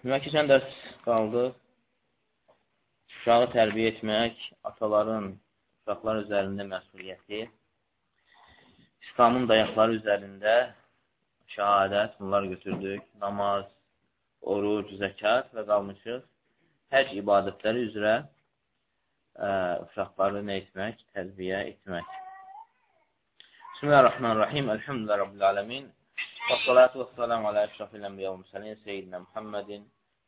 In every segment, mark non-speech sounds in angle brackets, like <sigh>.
Demək ki, sən dərs qaldı. Uşağı tərbiyə etmək, ataların uşaqlar üzərində məsuliyyəti, İslamın dayaqları üzərində şəhadət, bunlar götürdük, namaz, oruc, zəkat və qalmışıq həc ibadətləri üzrə ə, uşaqları nə etmək, tərbiyə etmək. Bismillahirrahmanirrahim. Elhamdülillah Rabbil alemin. Və salatu və salamu alə əşrafil ənbiyə və müsəlin seyyidinə Muhammedin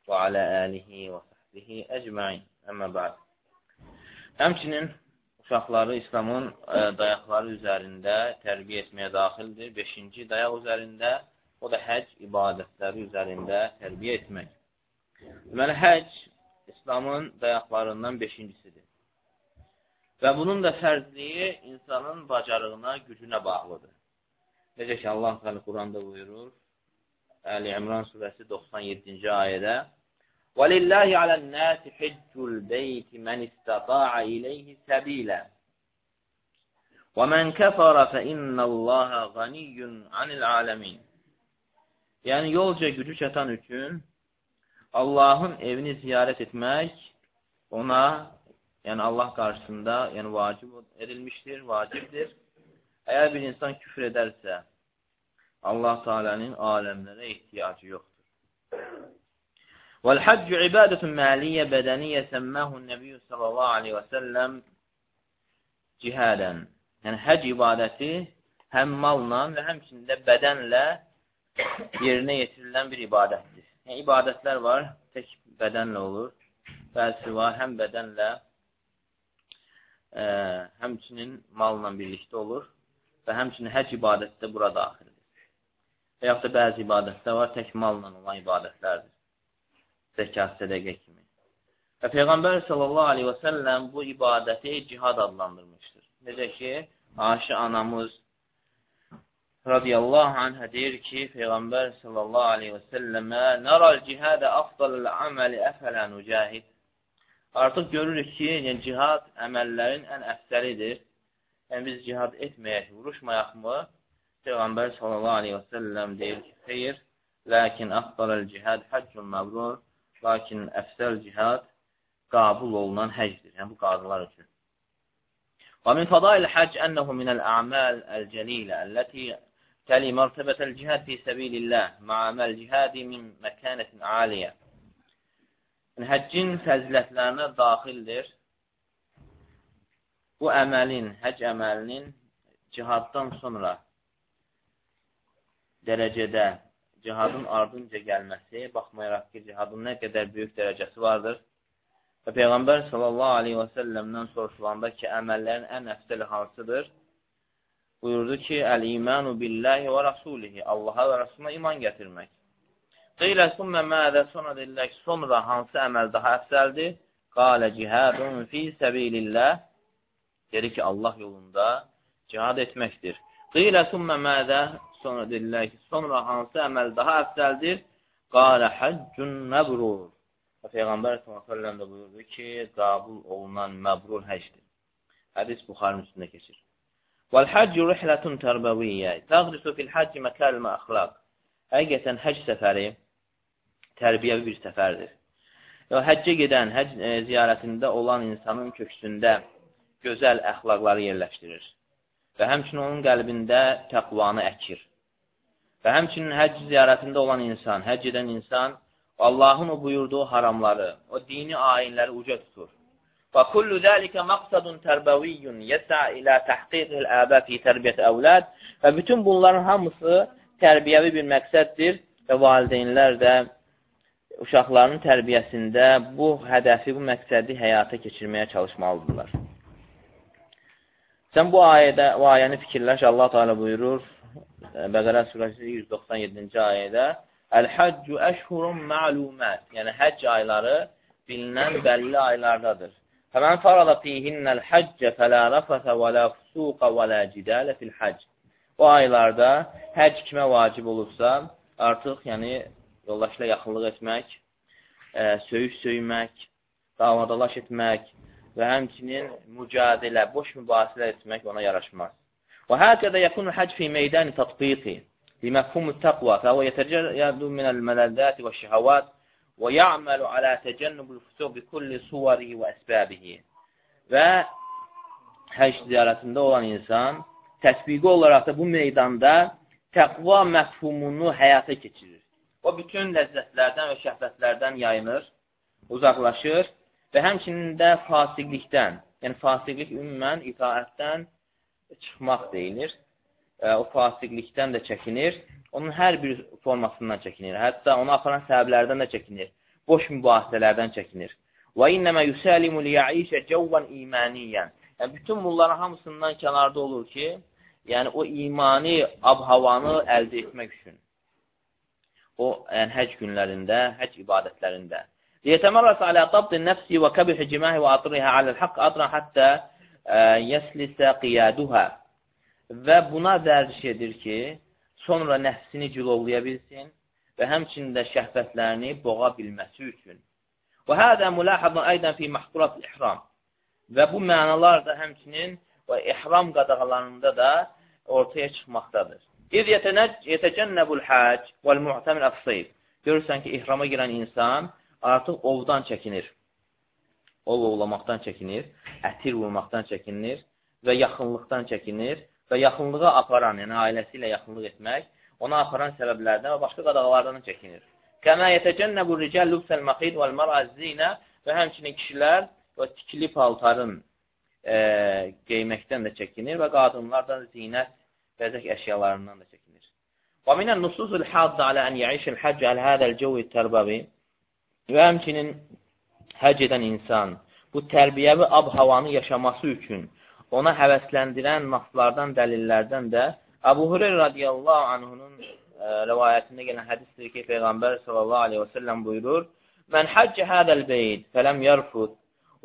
və alə əlihi və səhbihi əcməin. Əmmə bəd. Həmçinin uşaqları İslamın ə, dayaqları üzərində tərbiyə etməyə daxildir. Beşinci dayaq üzərində, o da həc ibadətləri üzərində tərbiyə etmək. Deməli, həc İslamın dayaqlarından beşincisidir. Və bunun da fərzliyi insanın bacarığına, gücünə bağlıdır. Necə ki, Allah Teala Quranda buyurur, Əli İmran surəsi 97-ci ayədə: "Və lillahi alan-nasi hajjul beyti men istata'a ilayhi sabila. Və men kafara fa innallaha ganiyyun anil alamin." Yəni yolca gücü çatan üçün Allahın evini ziyarət etmək ona, yəni Allah qarşısında, yəni vacib edilmişdir, vacibdir. Əgər bir insan küfr edərsə Allah Teala'nın aləmlərə ehtiyacı yoxdur. Vəl-haccu ibadətun maliyyə bədəniyyə səmməhun nəbiyyü sallallahu aleyhi və səlləm cihədən. Yəni, həc ibadəti həm malla və həmçində bədənlə yerinə yetirilən bir ibadətdir. Yəni, ibadətlər var, tək bədənlə olur. Bəzisi var, həm bədənlə, ə, həmçinin malla birlikdə olur və həmçinin həc ibadəti də bura daxil. Və yaxud da bəzi ibadətlər var, tək malla olan ibadətlərdir. Zəkat, sədəqə kimi. Və Peyğəmbər sallallahu aleyhi və səlləm bu ibadəti cihad adlandırmışdır. Necə ki, Aşı anamız radiyallahu anhə deyir ki, Peyğəmbər sallallahu aleyhi və səlləmə Nəral cihadə afdalil əməli əfələ nücahid Artıq görürük ki, yəni, cihad əməllərin ən əfsəlidir. Yəni, biz cihad etməyək, vuruşmayaq mı? Peyğəmbər sallallahu aleyhi və səlləm deyir ki, xeyr, lakin afdalil cihad həccun məbrur, lakin əfsəl cihad qabul olunan həcdir. Yəni, bu qadınlar üçün. ومن فضائل الحج أنه من الأعمال الجليلة التي تلي مرتبة الجهاد في سبيل الله مع ما الجهاد min məkənətin aliyə. Yəni, həccin fəzilətlərinə daxildir. Bu əməlin, həcc əməlinin cihaddan sonra dərəcədə cihadın ardınca gəlməsi, baxmayaraq ki, cihadın nə qədər böyük dərəcəsi vardır. Və Peyğəmbər sallallahu aleyhi və səlləmdən soruşulanda ki, əməllərin ən əfsəli hansıdır? buyurdu ki, Əl-imanu billahi və rasulihi, Allaha və Rasuluna iman gətirmək. Qeylə sümmə mədə sonra deyirlər ki, sonra hansı əməl daha əfsəldir? Qalə cihadun fi səbilillah, dedi ki, Allah yolunda cihad etməkdir. Qeylə sümmə mədə sonra deyirlər ki, sonra hansı əməl daha əfsəldir? Qalə həccun məbrur. Və Peyğəmbər s.ə.v də buyurdu ki, qabul olunan məbrur həcdir. Hədis Buxarın üstündə keçir. وَالْحَجُّ رِحْلَةٌ تَرْبَوِيَّة تَغْرِسُ فِي الْحَجِّ مَكَالِمَ أَخْلَاق Həqiqətən həc səfəri tərbiyəvi bir səfərdir. Və həccə gedən, həc e, ziyarətində olan insanın köksündə gözəl əxlaqları yerləşdirir. Və həmçinin onun qəlbində təqvanı əkir. Və həmçinin həcc ziyarətində olan insan, həcc edən insan Allahın o buyurduğu haramları, o dini ayinləri uca tutur. Və kullu zəlikə məqsədun tərbəviyyun yəsə ilə təhqiqil əbə fi tərbiyyət əvləd və bütün bunların hamısı tərbiyəvi bir məqsəddir və valideynlər də uşaqların tərbiyəsində bu hədəfi, bu məqsədi həyata keçirməyə çalışmalıdırlar. Sən bu ayədə, bu ayəni fikirləş, Allah Teala buyurur: Bəqərə surəsi 197-ci ayədə, Əl-həccu əşhurun məlumət, yəni həcc ayları bilinən bəlli aylardadır. Fəmən farada fihinnəl həccə fələ rəfəsə və lə fusuqa və lə cidələ fil həcc. O aylarda həcc kimə vacib olursa, artıq yəni yoldaşla yaxınlıq etmək, e, söyüş söymək, davadalaş etmək və həmçinin mücadilə, boş mübahisələr etmək ona yaraşmaz. Və həkədə yəkunu həcc fi meydani tatbiqi بمفهوم التقوى فهو يتجرد من الملذات والشهوات və ya'məlu alə təcənnubul fusuq bi kulli suvarihi və əsbəbihi. Və həcc ziyarətində olan insan təsbiqi olaraq da bu meydanda təqva məfhumunu həyata keçirir. O bütün ləzzətlərdən və şəhvətlərdən yayınır, uzaqlaşır və həmçinin də fasiqlikdən, yəni fasiqlik ümumən itaətdən çıxmaq deyilir. O fasiqlikdən də çəkinir. Onun hər bir formasından çəkinir. Hətta onu aparan səbəblərdən də çəkinir. Boş mübahisələrdən çəkinir. Və innəmə yüsəlimu liyəişə cəvvən imaniyən. Yəni, bütün bunların hamısından kənarda olur ki, yəni o imani ab-havanı əldə etmək üçün. O, yəni həc günlərində, həc ibadətlərində. Liyətəmərrəs alə dabdi nəfsi və kəbih cimahi və atrihə aləl-haqq adra həttə yəslisə qiyaduhə. Və buna vərdiş edir ki, sonra nəfsini cilovlaya bilsin və həmçində şəhvətlərini boğa bilməsi üçün. Və hədə mülahədən aydən fi mahdurat ihram. Və bu mənalar da həmçinin və ihram qadağalarında da ortaya çıxmaqdadır. İz yetəcənnəbul həc vəl-mu'təmil əfsayb. Görürsən ki, ihrama girən insan artıq ovdan çəkinir. Ov ovlamaqdan çəkinir, ətir vurmaqdan çəkinir və yaxınlıqdan çəkinir və yaxınlığa aparan, yəni ailəsi ilə yaxınlıq etmək, ona aparan səbəblərdən və başqa qadağalardan çəkinir. Kəmə yetəcənnəbul ricəl lübsəl məqid vəl-mərəzzinə və həmçinin kişilər və tikili paltarın e, geyməkdən də çəkinir və qadınlar da zinət, bəzək əşyalarından da çəkinir. Və minən nususul haddə alə ən yəişil həcc əl hədəl cəvvi tərbəvi və həmçinin həc edən insan bu tərbiyəvi ab-havanı yaşaması üçün ona həvəsləndirən naslardan, dəlillərdən də Əbu Hüreyr radiyallahu anhunun e, ə, rəvayətində gələn hədisdir ki, Peyğəmbər sallallahu aleyhi və səlləm buyurur, Mən həccə hədəl beyd fələm yərfud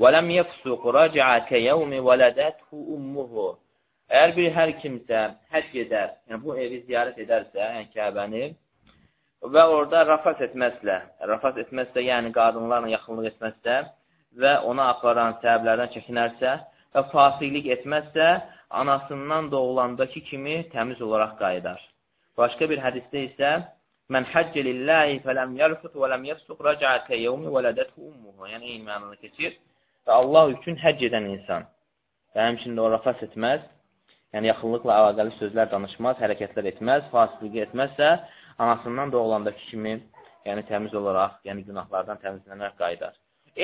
və ləm yəfsuq rəcəə kəyəvmi vələdəthu ummuhu. Əgər bir hər kimsə həcc edər, yəni bu evi ziyarət edərsə, yəni Kəbəni, və orada rafat etməzsə, rafat etməzsə, yəni qadınlarla yaxınlıq etməzsə və ona aparan səbəblərdən çəkinərsə və fasiqlik etməzsə, anasından doğulandakı kimi təmiz olaraq qayıdar. Başqa bir hədisdə isə Mən həccə lillahi fələm yəlfut və ləm yəfsuq rəcaə kəyevmi vələdəthu ummuhu. Yəni, eyni mənada keçir və Allah üçün həcc edən insan və həmçində o rafas etməz, yəni yaxınlıqla əlaqəli sözlər danışmaz, hərəkətlər etməz, fasilliqi etməzsə, anasından doğulandakı kimi, yəni təmiz olaraq, yəni günahlardan təmizlənərək qayıdar.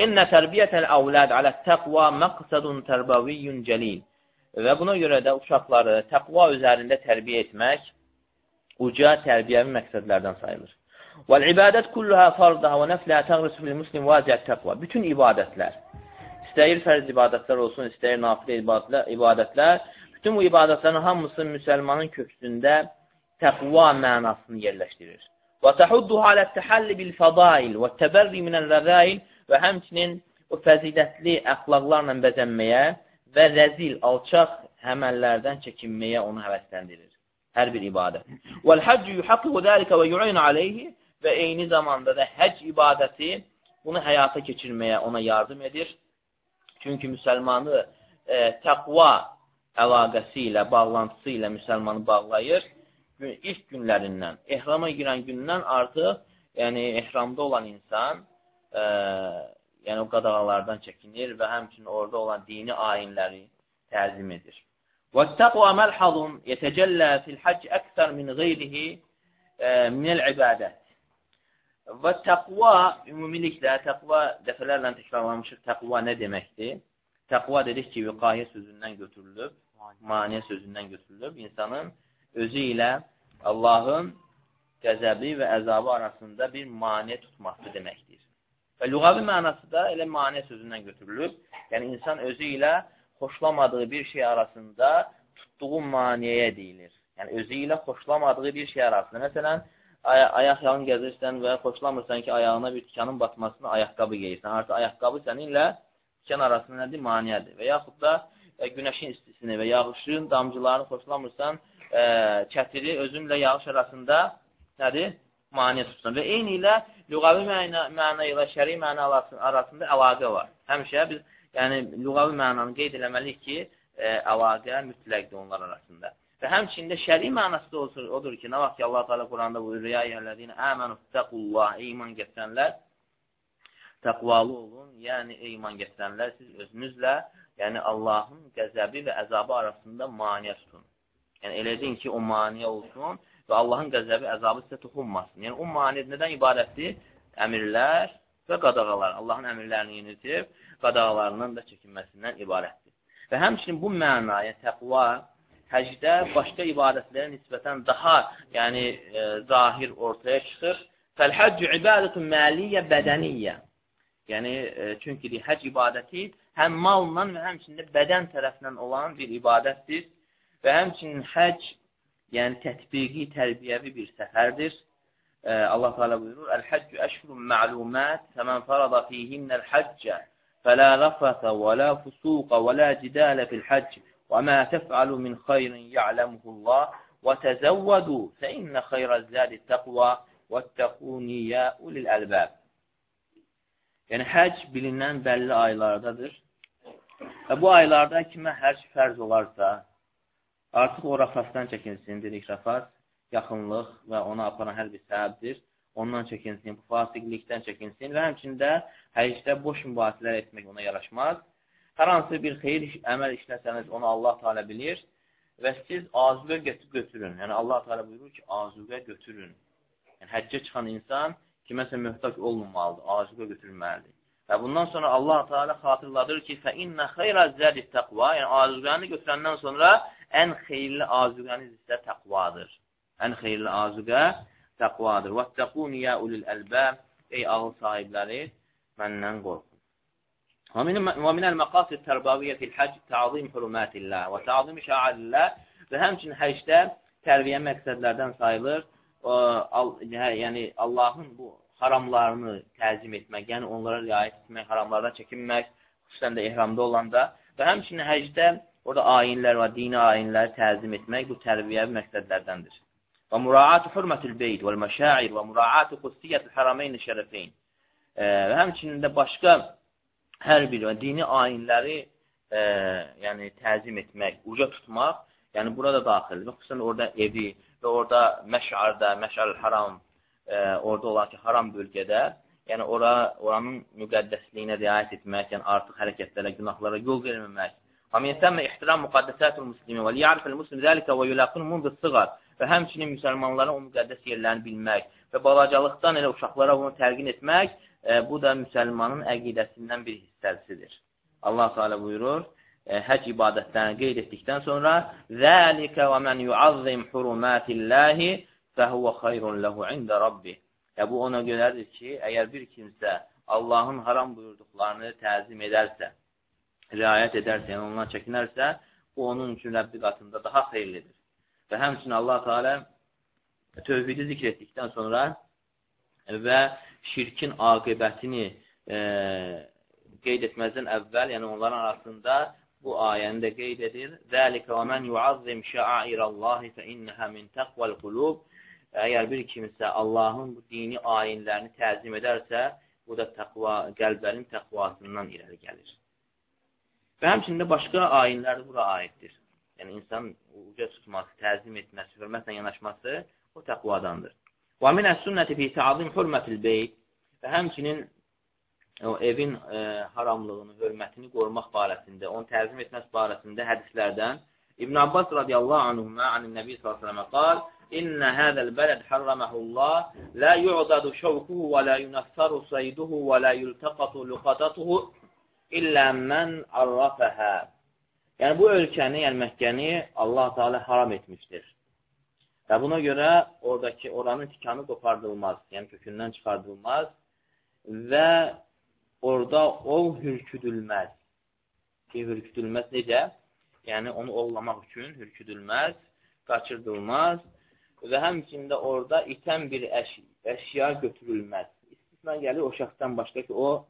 İnnə tərbiyyətəl əvləd alə təqva məqsədun tərbəviyyün cəlil. Və buna görə də uşaqları təqva üzərində tərbiyə etmək uca tərbiyəvi məqsədlərdən sayılır. Vəl-ibadət kulluhə farzəhə və nəflə təğrisu fil-muslim vaziyyət təqva. Bütün ibadətlər, istəyir fərz ibadətlər olsun, istəyir nafilə ibadətlər, ibadətlər, bütün bu ibadətlərin hamısı müsəlmanın köksündə təqva mənasını yerləşdirir. Və təhuddu alət təhəlli bil fədail və təbərri minəl rəzail və həmçinin o fəzilətli əxlaqlarla bəzənməyə və rəzil, alçaq həməllərdən çəkinməyə onu həvəsləndirir. Hər bir ibadət. Vəl-həccü yuhaqqiqu dəlikə və yu'in aleyhi və eyni zamanda da həcc ibadəti bunu həyata keçirməyə ona yardım edir Çünki müsəlmanı e, təqva əlaqəsi ilə, bağlantısı ilə müsəlmanı bağlayır İlk günlərindən, ehrama girən gündən artıq, yəni ehramda olan insan, e, yəni o qadağalardan çəkinir və həmçinin orada olan dini ayinləri təzim edir. وَالتَّقْوَى مَلْحَظٌ يَتَجَلَّى فِي الْحَجِّ أَكْثَرْ مِنْ غَيْرِهِ مِنَ الْعِبَادَةِ Və təqva ümumiliklə, təqva dəfələrlə təkrarlamışıq, təqva nə deməkdir? Təqva dedik ki, vüqayə sözündən götürülüb, maniyə sözündən götürülüb, insanın özü ilə Allahın qəzəbi və əzabı arasında bir maniyə tutması deməkdir. Və lüğavi mənası da elə maniyə sözündən götürülüb, yəni insan özü ilə xoşlamadığı bir şey arasında tutduğu maniyəyə deyilir. Yəni özü ilə xoşlamadığı bir şey arasında. Məsələn, aya ayaq yalın gəzirsən və xoşlamırsan ki, ayağına bir tikanın batmasını ayaqqabı geyirsən. Artıq ayaqqabı səninlə tikan arasında nədir? Maniyədir. Və yaxud da e, günəşin istisini və yağışın damcılarını xoşlamırsan, e, çətiri özünlə yağış arasında nədir? Maniyə tutsan. Və eyni ilə lüğavi məna, məna ilə şəri məna arasında əlaqə var. Həmişə biz yəni lüğavi mənanı qeyd eləməliyik ki, e, əlaqə mütləqdir onlar arasında. Və həmçində şəri mənası da odur, odur ki, nə vaxt ki, Allah Teala Quranda buyurur, ya eyyəhəlləzina əmənu təqullah, iman gətirənlər, təqvalı olun, yəni iman gətirənlər, siz özünüzlə, yəni Allahın qəzəbi və əzabı arasında maniyə tutun. Yəni elə deyin ki, o maniyə olsun və Allahın qəzəbi, əzabı sizə toxunmasın. Yəni o maniyə nədən ibarətdir? Əmirlər və qadağalar. Allahın əmirlərini yenitirib, qadağalarından da çəkinməsindən ibarətdir. Və həmçinin bu mənaya təqva həcdə başqa ibadətlərə nisbətən daha yəni, e, zahir ortaya çıxır. Fəl-həccü ibadətun məliyyə bədəniyyə. Yəni, e, çünki həc ibadəti həm malla və həmçində bədən tərəfindən olan bir ibadətdir və həmçinin həc, yəni tətbiqi, tərbiyəvi bir səfərdir. E, Allah Teala buyurur, Əl-həccü əşhurun ma'lumət, fəmən farada fihinnəl həccə, fələ rəfətə və lə fusuqa və lə cidələ fil-həcc və mə təf'alu min xeyrin ya'ləmuhullah və təzəvvədu fəinnə xeyrəz zədi təqva və təquniyə ulil əlbəb. Yəni, həc bilinən bəlli aylardadır. Və bu aylarda kimə hərc fərz olarsa, Artıq o rafasdan çəkinsin, dedik rafas, yaxınlıq və ona aparan hər bir səbəbdir. Ondan çəkinsin, bu fasiqlikdən çəkinsin və həmçində həcdə boş mübahisələr etmək ona yaraşmaz. Hər hansı bir xeyir əməl işləsəniz, onu Allah Teala bilir və siz azuqə götürüb götürün. Yəni Allah Teala buyurur ki, azuqə götürün. Yəni həccə çıxan insan kiməsə möhtac olmamalıdır, azuqə götürməlidir. Və bundan sonra Allah Teala xatırladır ki, "Fə inna xeyra zədi təqva", yəni azuqəni götürəndən sonra ən xeyirli azuqəniz isə təqvadır. Ən xeyirli azuqə təqvadır. Vəttəqun ya ulul əlbəb, ey ağıl sahibləri, məndən qorxun. Və minəl məqasid tərbaviyyətil həc təazim hürmətilləh və təazim şəalilləh və həmçin həcdə tərviyyə məqsədlərdən sayılır. Hə, yəni, Allahın bu haramlarını təzim etmək, yəni onlara riayət etmək, haramlardan çəkinmək, xüsusən də ihramda olanda və həmçinin həcdə orada ayinlər var, dini ayinləri təzim etmək bu tərbiyəvi məqsədlərdəndir. Və muraatı hürmətül beyd və məşair və muraatı qussiyyətül harameyn şərəfeyn və həmçinin də başqa hər bir dini ayinləri e, yəni təzim etmək, uca tutmaq, yəni burada daxildir. Xüsusən orada evi, və orada məşarda, məşar haram, e, orada olar ki, haram bölgədə, yəni ora, oranın müqəddəsliyinə riayət etmək, yəni artıq hərəkətlərə, günahlara yol verməmək. Amma yetəmmə ihtiram müqəddəsətul muslimi və liyarifəl muslim zəlikə və yulaqın mundu sığar və həmçinin müsəlmanların o müqəddəs yerlərini bilmək və balacalıqdan elə uşaqlara bunu tərqin etmək, e, bu da müsəlmanın əqidəsindən bir hissəsidir. Allah Teala buyurur, e, həc ibadətlərini qeyd etdikdən sonra Zəlikə və mən yuazzim hurumətilləhi fəhuvə xayrun ləhu ində rabbi. Ya bu ona görədir ki, əgər bir kimsə Allahın haram buyurduqlarını təzim edərsə, riayət edərsə, yəni ondan çəkinərsə, bu onun üçün Rəbbi qatında daha xeyirlidir. Və həmçinin Allah Teala tövhidi zikr etdikdən sonra və şirkin aqibətini e, qeyd etməzdən əvvəl, yəni onların arasında bu ayəni də qeyd edir. Zəlikə və mən yuazzim şəairəllahi fə innəhə min təqvəl qulub. Əgər bir kimsə Allahın bu dini ayinlərini təzim edərsə, bu da təqva, qəlblərin təqvasından irəli gəlir. Və həmçində başqa ayinlər bura aiddir. Yəni, insan uca tutması, təzim etməsi, hörmətlə yanaşması o təqvadandır. Və minə sünnəti fi təazim hürmətil beyt və həmçinin o evin e, haramlığını, hörmətini qorumaq barəsində, onu təzim etməsi barəsində hədislərdən İbn Abbas radiyallahu anhuma anin Nəbi s.ə.və qal İnnə hədəl bələd harraməhullah lə yu'dadu şəvkuhu və lə yunəssəru sayduhu və lə yultəqatu luqatatuhu illə mən arrafəhə Yəni, bu ölkəni, yəni Məkkəni Allah Teala haram etmişdir. Və buna görə oradakı, oranın tikanı qopardılmaz, yəni kökündən çıxardılmaz və orada ov hürküdülməz. Ki, hürküdülməz necə? Yəni, onu ovlamaq üçün hürküdülməz, qaçırdılmaz və həmçində orada itən bir əş əşya götürülməz. İstisna gəlir o şəxsdən başqa ki, o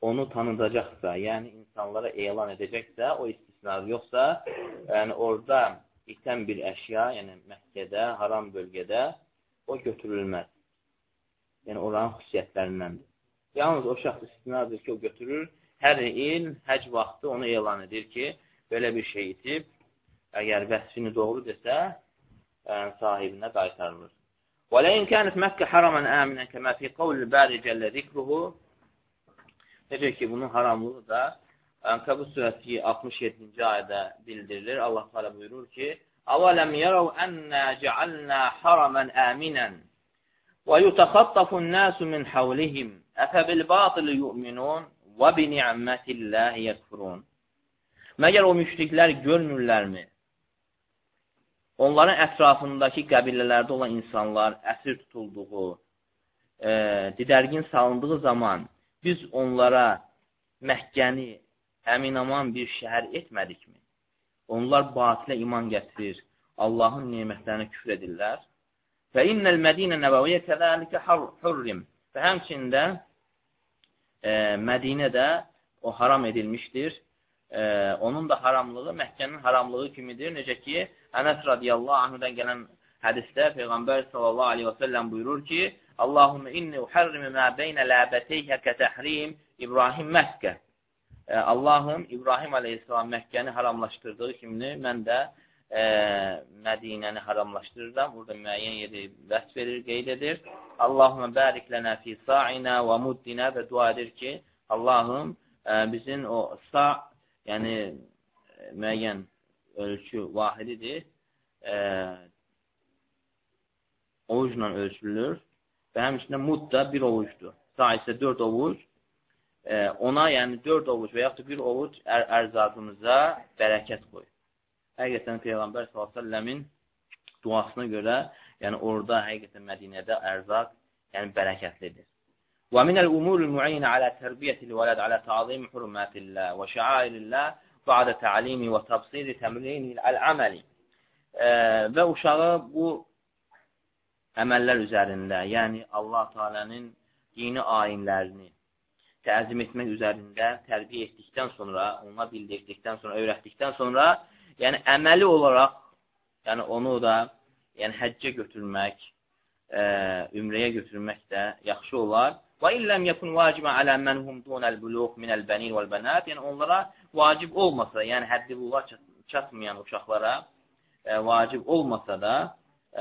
onu tanıdacaqsa, yəni insanlara elan edəcəksə, o istisnadır. Yoxsa, yəni orada itən bir əşya, yəni Məkkədə, haram bölgədə o götürülməz. Yəni oranın xüsusiyyətlərindəndir. Yalnız o şəxs istinadır ki, o götürür, hər il həc vaxtı onu elan edir ki, belə bir şey itib, əgər vəsfini doğru desə, yəni, sahibinə qaytarılır. وَلَيْنْ كَانَتْ مَكَّ حَرَمًا آمِنًا كَمَا فِي قَوْلِ الْبَارِ جَلَّ ذِكْرُهُ Necə ki, bunun haramlığı da Ənkəbut surəsi 67-ci ayədə bildirilir. Allah Teala buyurur ki: "Avalem yarav enna cealna haraman aminan və yutaxattafu'n-nasu min hawlihim afa bil batil yu'minun və bi ni'metillahi yekfurun." Məgər o müşriklər görmürlərmi? Onların ətrafındakı qəbilələrdə olan insanlar əsir tutulduğu, e, didərgin salındığı zaman biz onlara Məkkəni əminaman bir şəhər etmədikmi? Onlar batilə iman gətirir, Allahın nemətlərinə küfr edirlər. Və innəl Mədinə nəbəviyyə kəzəlikə hurrim. Və həmçində e, Mədinədə o haram edilmişdir. E, onun da haramlığı Məkkənin haramlığı kimidir. Necə ki, Ənəs radiyallahu anhudan gələn hədisdə Peyğəmbər sallallahu aleyhi və səlləm buyurur ki, Allahümme inni uharrimu ma beynə ləbəteyhə kətəhrim İbrahim Məkkə. E, Allahım İbrahim aleyhissalam Məkkəni haramlaşdırdığı kimi mən də e, Mədinəni haramlaşdırıram. Burada müəyyən yeri vəsf verir, qeyd edir. Allahümə bərik lənə fi sa'inə və muddinə və dua edir ki, Allahım e, bizim o sa, yəni e, müəyyən ölçü vahididir. E, ovucla ölçülür və həmçində mud da bir ovucdur. Sa isə dörd ovuc, ona, yəni dörd ovuc və yaxud da bir ovuc ər ərzaqımıza bərəkət qoy. Həqiqətən Peyğəmbər s.ə.v-in duasına görə, yəni orada həqiqətən Mədinədə ərzaq yəni bərəkətlidir. Minəl umurul mu'inə alə tərbiyyətil vələd alə ta'zim hurmətillah və şəairillah ba'də ta'limi və təbsiri təmrini əl-əməli və uşağı bu əməllər üzərində, yəni Allah Teala'nın dini ayinlərini, təzim etmək üzərində tərbiyə etdikdən sonra, ona bildirdikdən sonra, öyrətdikdən sonra, yəni əməli olaraq, yəni onu da yəni həccə götürmək, ə, ümrəyə götürmək də yaxşı olar. Və illəm yəkun vacibə alə mən hum dunəl buluq minəl bənin vəl bənət, yəni onlara vacib olmasa, yəni həddi buluğa çatmayan uşaqlara ə, vacib olmasa da,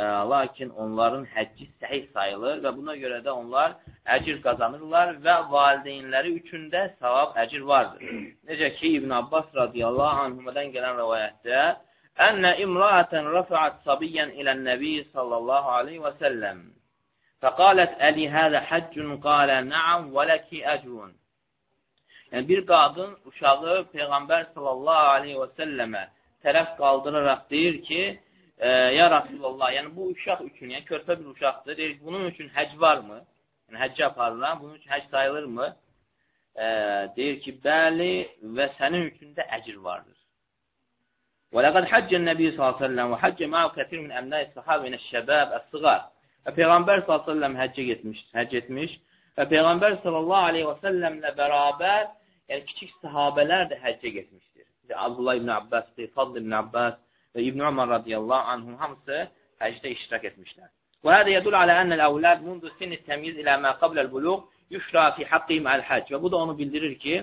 lakin onların həcci səhih sayılır və buna görə də onlar əcir qazanırlar və valideynləri üçün də savab əcir vardır. Necə ki, İbn Abbas radiyallahu anhumadan gələn rəvayətdə Ənə imraətən rəfəət sabiyyən ilən nəbi sallallahu aleyhi və səlləm. Fəqalət əli hədə həccun qalə nəam və ləki əcrun. Yəni, bir qadın uşağı Peyğəmbər sallallahu aleyhi və səlləmə tərəf qaldıraraq deyir ki, e, ya Rasulullah, yəni bu uşaq üçün, yəni körpə bir uşaqdır, deyir, bunun üçün həc varmı? Yəni həccə aparıram, bunun üçün həc sayılırmı? E, deyir ki, bəli və sənin üçün də əcr vardır. Və ləqəd həccən Nəbi s.ə.v və həccə mə'u kətir min əmnəyi sahabə inə şəbəb əs-sıqar. Və Peyğəmbər s.ə.v həccə getmiş, həcc etmiş və Peyğəmbər s.ə.v-lə bərabər yəni kiçik sahabələr də həccə getmişdir. Abdullah ibn Abbas, Fadl ibn Abbas, və İbn Ömər radiyallahu anhum hamısı həcdə iştirak etmişlər. Və hədə yədul alə ənəl əvləd mundu sinni təmyiz ilə mə qabləl buluq yüşra fi haqqihim əl-həc. Və bu da onu bildirir ki,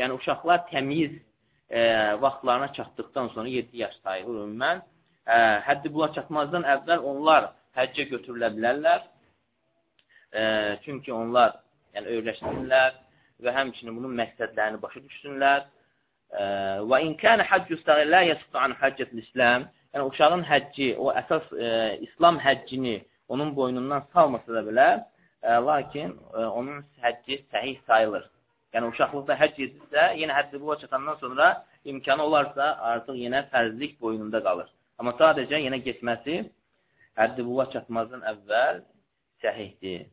yəni uşaqlar təmyiz e, vaxtlarına çatdıqdan sonra 7 yaş sayılır ümumən. E, həddi bula çatmazdan əvvəl onlar həccə götürülə bilərlər. E, çünki onlar yəni, öyrəşsinlər və həmçinin bunun məqsədlərini başa düşsünlər Və in kənə həcc üstəği lə yəsiqdə an həccətil İslam, yəni uşağın həcci, o əsas e, İslam həccini onun boynundan salmasa da belə, e, lakin e, onun həcci səhih sayılır. Yəni uşaqlıqda həcc edirsə, yenə həddi buluğa çatandan sonra imkanı olarsa, artıq yenə fərzlik boynunda qalır. Amma sadəcə yenə getməsi həddi buluğa çatmazdan əvvəl səhihdir.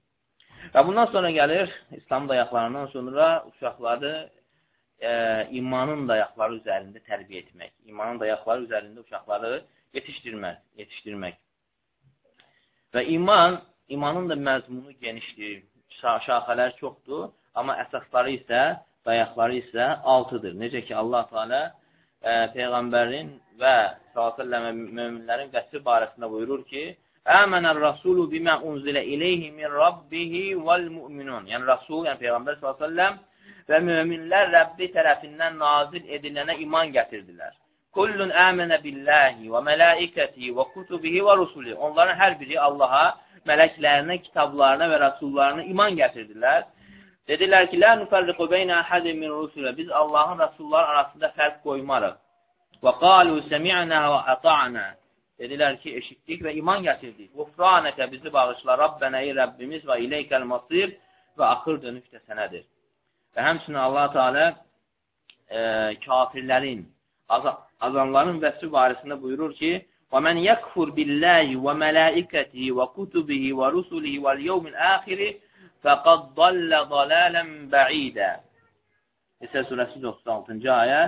Və bundan sonra gəlir İslam dayaqlarından sonra uşaqları e, imanın dayaqları üzərində tərbiyə etmək, imanın dayaqları üzərində uşaqları yetişdirmək, yetişdirmək. Və iman, imanın da məzmunu genişdir, şaxələr çoxdur, amma əsasları isə, dayaqları isə altıdır. Necə ki, Allah Teala e, Peyğəmbərin və s.ə.v möminlərin qəsri barəsində buyurur ki, Əmənər Rasulu bimə unzilə iləyhi min rabbihi vəl müminun. Yəni, Rasul, yəni Peyğəmbər s.ə.v və möminlər Rəbbi tərəfindən nazil edilənə iman gətirdilər. Kullun əmənə billahi və mələikəti və kutubihi və rusuli. Onların hər biri Allaha, mələklərinə, kitablarına və rəsullarına iman gətirdilər. Dedilər ki, lə nüfərriqu beynə əhədin min rusulə. Biz Allahın rəsulları arasında fərq qoymarıq. Və qalu səmi'nə və əta'nə. Dedilər ki, eşitdik və iman gətirdik. Qufranəkə bizi bağışla, Rabbənə ey Rəbbimiz və iləykəl masir və axır dönüş də sənədir. Və həmçinin Allah Teala e, kafirlərin, azanların vəsfi barəsində buyurur ki: "Və men yekfur billahi və mələikətihi və kutubihi və rusulihi vəl yevmil axir faqad dalla dalalan ba'ida." Nisə surəsi 96-cı ayə.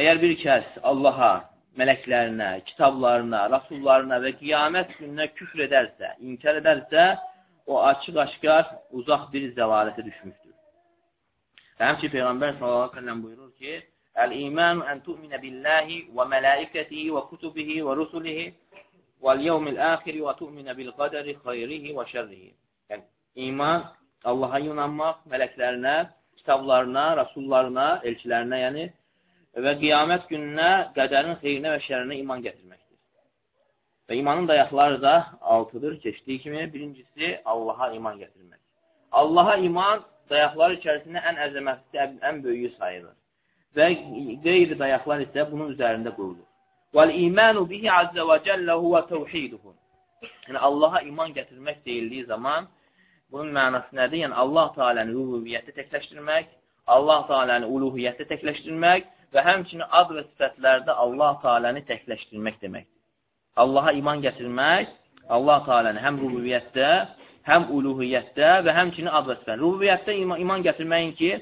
Əgər bir kəs Allaha, mələklərinə, kitablarına, rasullarına və qiyamət gününə küfr edərsə, inkar edərsə, o açıq-aşkar uzaq bir zəlalətə düşmüşdür. Və həmçin Peyğəmbər s.ə.v buyurur ki, Əl-iman ən tu'minə billahi və mələikətihi və kutubihi və rusulihi və l-yevmil əxiri və tu'minə bil qədəri xeyrihi və şərrihi. İman, Allaha inanmaq, mələklərinə, kitablarına, rasullarına, elçilərinə, yəni və qiyamət gününə qədərin xeyrinə və şərinə iman gətirməkdir. Və imanın dayaqları da altıdır, keçdiyi kimi. Birincisi, Allaha iman gətirmək. Allaha iman dayaqlar içərisində ən əzəmətli, ən böyüyü sayılır. Və qeyri dayaqlar isə bunun üzərində qurulur. Bihi azzə və cəllə huvə təvhiduhu. Yəni, Allaha iman gətirmək deyildiyi zaman, Bunun mənası nədir? Yəni, Allah Teala'nı rububiyyəti təkləşdirmək, Allah Teala'nı uluhiyyəti təkləşdirmək və həmçinin ad və sifətlərdə Allah Teala'nı təkləşdirmək deməkdir. Allaha iman gətirmək, Allah Teala'nı həm rububiyyətdə, həm uluhiyyətdə və həmçinin ad və sifət. Rububiyyətdə iman, iman gətirməyin ki,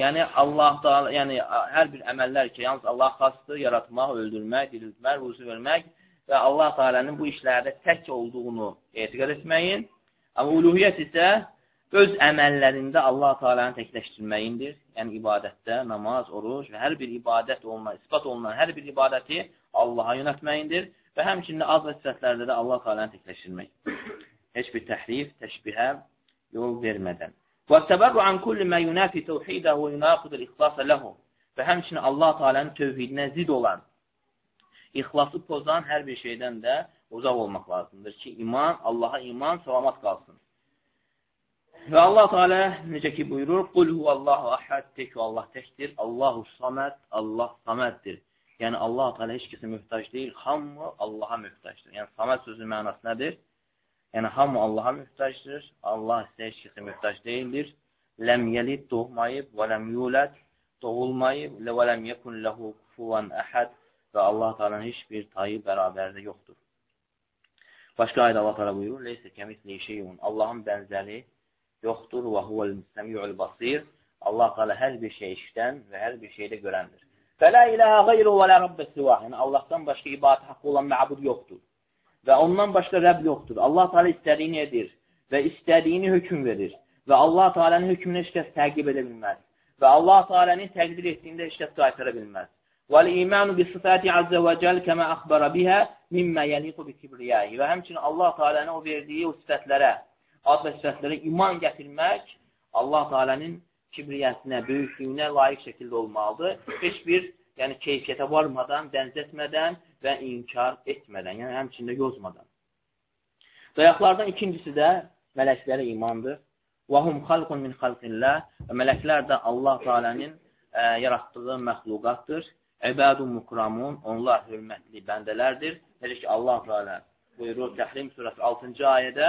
yəni Allah Teala, yəni hər bir əməllər ki, yalnız Allah xasdır, yaratmaq, öldürmək, diriltmək, ruzu vermək və Allah Teala'nın bu işlərdə tək olduğunu etiqad etməyin Amma uluhiyyət isə öz əməllərində Allah Teala'nı təkləşdirməyindir. Yəni ibadətdə, namaz, oruc və hər bir ibadət olunan, ispat olunan hər bir ibadəti Allaha yönətməyindir və həmçində az və sifətlərdə də Allah Teala'nı təkləşdirmək Heç bir təhrif, təşbihə yol vermədən. وَالتَّبَرُّ عَنْ كُلِّ مَا يُنَافِ تَوْحِيدَهُ وَيُنَاقِدُ الْإِخْلَاصَ لَهُ Və həmçinin Allah Teala'nın tövhidinə zid olan, ixlası pozan hər bir şeydən də uzaq olmaq lazımdır ki, iman, Allaha iman salamat qalsın. Və Allah Teala necə ki buyurur, Qul huvallahu ahad, de ki, Allah təkdir, Allahu saməd, Allah saməddir. Yəni, Allah Teala heç kəsə mühtac deyil, hamı Allaha mühtacdır. Yəni, saməd sözün mənası nədir? Yəni, hamı Allaha mühtacdır, Allah isə heç kəsə mühtac deyildir. Ləm yəlid doğmayıb, və ləm yulət doğulmayıb, və ləm yekun ləhu kufuvan əhəd və Allah Teala'nın heç bir tayı bərabərdə yoxdur. Başqa ayda Allah təala buyurur: "Leysə kəmisli şeyun." Allahın bənzəri yoxdur və huvel səmiul basir. Allah təala hər bir şey eşidən və hər bir şeydə görəndir. Fələ ilahə qeyru və la rabbə sivah. Yəni Allahdan başqa ibadət haqqı olan məbud yoxdur və ondan başqa Rəbb yoxdur. Allah Teala istədiyini edir və istədiyini hökm verir və Allah Teala'nın hökmünü heç kəs təqib edə bilməz və Allah Teala'nı təqdir etdiyində heç kəs qaytara bilməz. Vəl imanu bi sifati azza və cəl kəmə axbara biha mimma yaliqu bi kibriyayı və həmçinin Allah Teala'nın o verdiyi o sifətlərə, ad və sifətlərə iman gətirmək Allah Teala'nın kibriyyətinə, böyüklüyünə layiq şəkildə olmalıdır. Heç bir yəni keyfiyyətə varmadan, bənzətmədən və inkar etmədən, yəni həmçində yozmadan. Dayaqlardan ikincisi də mələklərə imandır. وَهُمْ خَلْقٌ مِنْ خَلْقِ اللّٰهِ Və mələklər də Allah Teala'nın e, yaratdığı məxluqatdır. İbadun mukramun, onlar hörmətli bəndələrdir. Necə ki, Allah Teala buyurur Təhrim surəsi 6-cı ayədə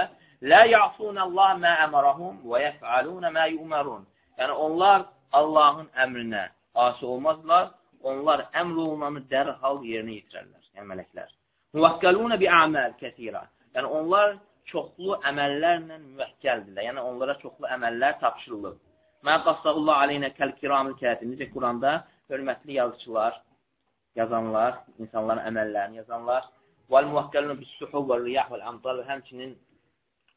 Lə ya'sunəllah mə əmərəhum və yəf'alunə mə yu'mərun. Yəni, onlar Allahın əmrinə asi olmazlar, onlar əmr olunanı dərhal yerinə yitirərlər, yəni mələklər. Müvəkkəlunə bi əməl kəsirə. Yəni, onlar çoxlu əməllərlə müvəkkəldirlər. Yəni, onlara çoxlu əməllər tapşırılır. Mə qassaqullah aleynə kəl-kiramil kətib. Necə Quranda hörmətli yazıçılar, yazanlar, insanların əməllərini yazanlar, vəl-muvakkəlünü bis-suhub vəl-riyah vəl-amdal və həmçinin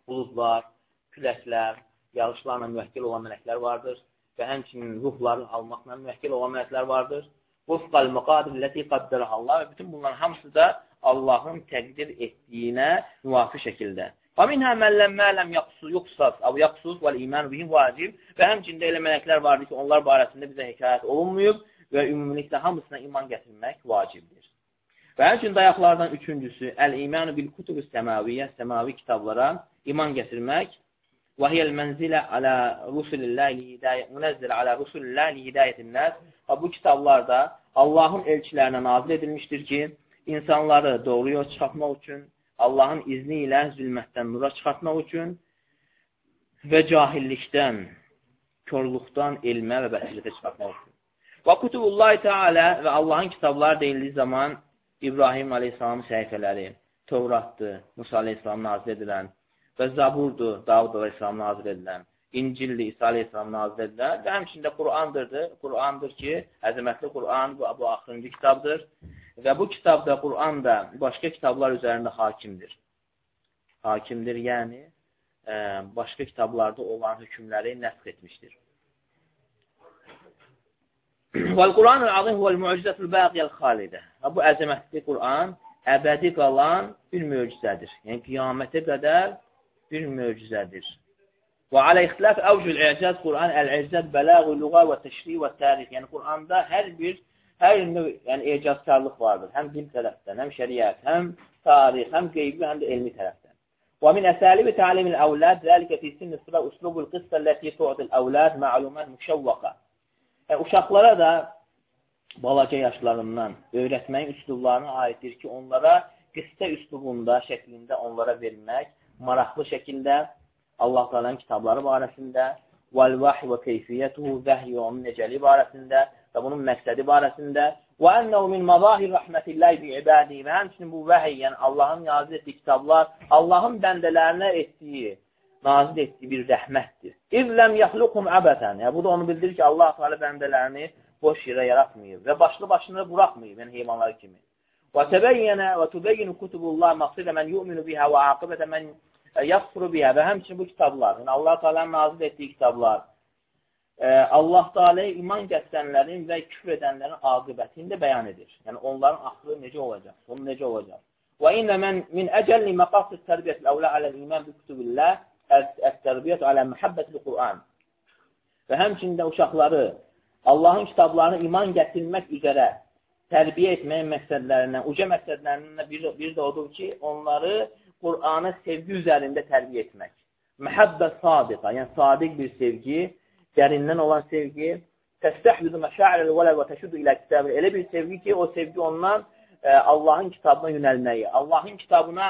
buludlar, küləklər, yağışlarla müvəkkil olan mələklər vardır və həmçinin ruhları almaqla müvəkkil olan mələklər vardır. Vufqal məqadir ləti qaddərə Allah və bütün bunların hamısı da Allahın təqdir etdiyinə müvafi şəkildə. Və minhə məllənmə ləm yuqsas, əv yaqsus vəl iman bihim vacib və həmçində elə mələklər vardır ki, onlar barəsində bizə hekayət olunmuyub və ümumilikdə hamısına iman gətirmək vacibdir. Və həmçin dayaqlardan üçüncüsü, əl-imanu bil kutub səmaviyyə, səmavi kitablara iman gətirmək Və hiyəl mənzilə alə rusulilləhi hidayə, münezzil alə rusulilləhi hidayətin nəs. Və bu kitablarda Allahın elçilərinə nazil edilmişdir ki, insanları doğru yol çıxartmaq üçün, Allahın izni ilə zülmətdən nura çıxartmaq üçün və cahillikdən, körluqdan elmə və bəsirətə çıxartmaq üçün. Və kutubullahi Teala və Allahın kitabları deyildiyi zaman İbrahim aleyhissalamın səhifələri, Tövratdır, Musa aleyhissalam nazil edilən və Zaburdur, Davud aleyhissalam nazil edilən, İncilli İsa aleyhissalam nazil edilən və həmçində Qurandırdır. Qurandır ki, əzəmətli Quran bu, bu axırıncı kitabdır və bu kitabda Quran da başqa kitablar üzərində hakimdir. Hakimdir, yəni ə, başqa kitablarda olan hökmləri nəsq etmişdir. Vəl-Quranul azim huvəl-mu'cizətul baqiyəl xalidə. Bu əzəmətli Quran əbədi qalan bir möcüzədir. Yəni, qiyamətə qədər bir möcüzədir. Və alə ixtilaf əvcül icaz Quran əl-icaz bələğü lüğa və təşri və tarix. Yəni, Quranda hər bir hər növ yəni, icazkarlıq vardır. Həm din tərəfdən, həm şəriət, həm tarix, həm qeybi, həm də elmi tərəfdən. Və min əsəlibi təlimil əvlad, zəlikə fi sinni sıra uslubul qıssə ləti tu'dil əvlad məlumat müşəvvəqə. E, uşaqlara da balaca yaşlarından öyrətməyin üslublarına aiddir ki, onlara qısta üslubunda, şəklində onlara vermək, maraqlı şəkildə Allah Teala'nın kitabları barəsində vəl-vahy və keyfiyyətuhu vəhy onun necəli barəsində və bunun məqsədi barəsində və ənəhu min mazahir rəhmətilləhi bi ibadihi və həmçinin bu vəhy, yəni Allahın yazı etdiyi kitablar, Allahın bəndələrinə etdiyi nazil etdiyi bir rəhmətdir. İlləm yaxluqum əbətən. Yəni, bu da onu bildirir ki, Allah Teala bəndələrini boş yerə yaratmayıb və başlı başına buraxmayıb, yəni heyvanlar kimi. Və tübəyyinu kutubullah məqsidə mən yu'minu bihə və aqibətə mən yəqfuru bihə və həmçinin bu kitablar, yəni Allah Teala'nın nazil etdiyi kitablar, Allah Teala iman gətirənlərin və küfr edənlərin aqibətini də bəyan edir. Yəni onların axırı necə olacaq, sonu necə olacaq. Və innə mən min əcəlli məqasid tərbiyyət əvlə aləl iman bi kutubillah Ət-tərbiyyət alə məhəbbətli Qur'an və həmçində uşaqları Allahın kitablarını iman gətirmək üzərə tərbiyə etməyin məqsədlərindən, uca məqsədlərindən bir, bir də odur ki, onları Qur'anı sevgi üzərində tərbiyə etmək. Məhəbbə sadiqa, yəni sadiq bir sevgi, dərindən olan sevgi, təstəhvidu məşairəl vələ və təşudu ilə kitabı. Elə bir sevgi ki, o sevgi ondan e, Allahın kitabına yönəlməyi, Allahın kitabına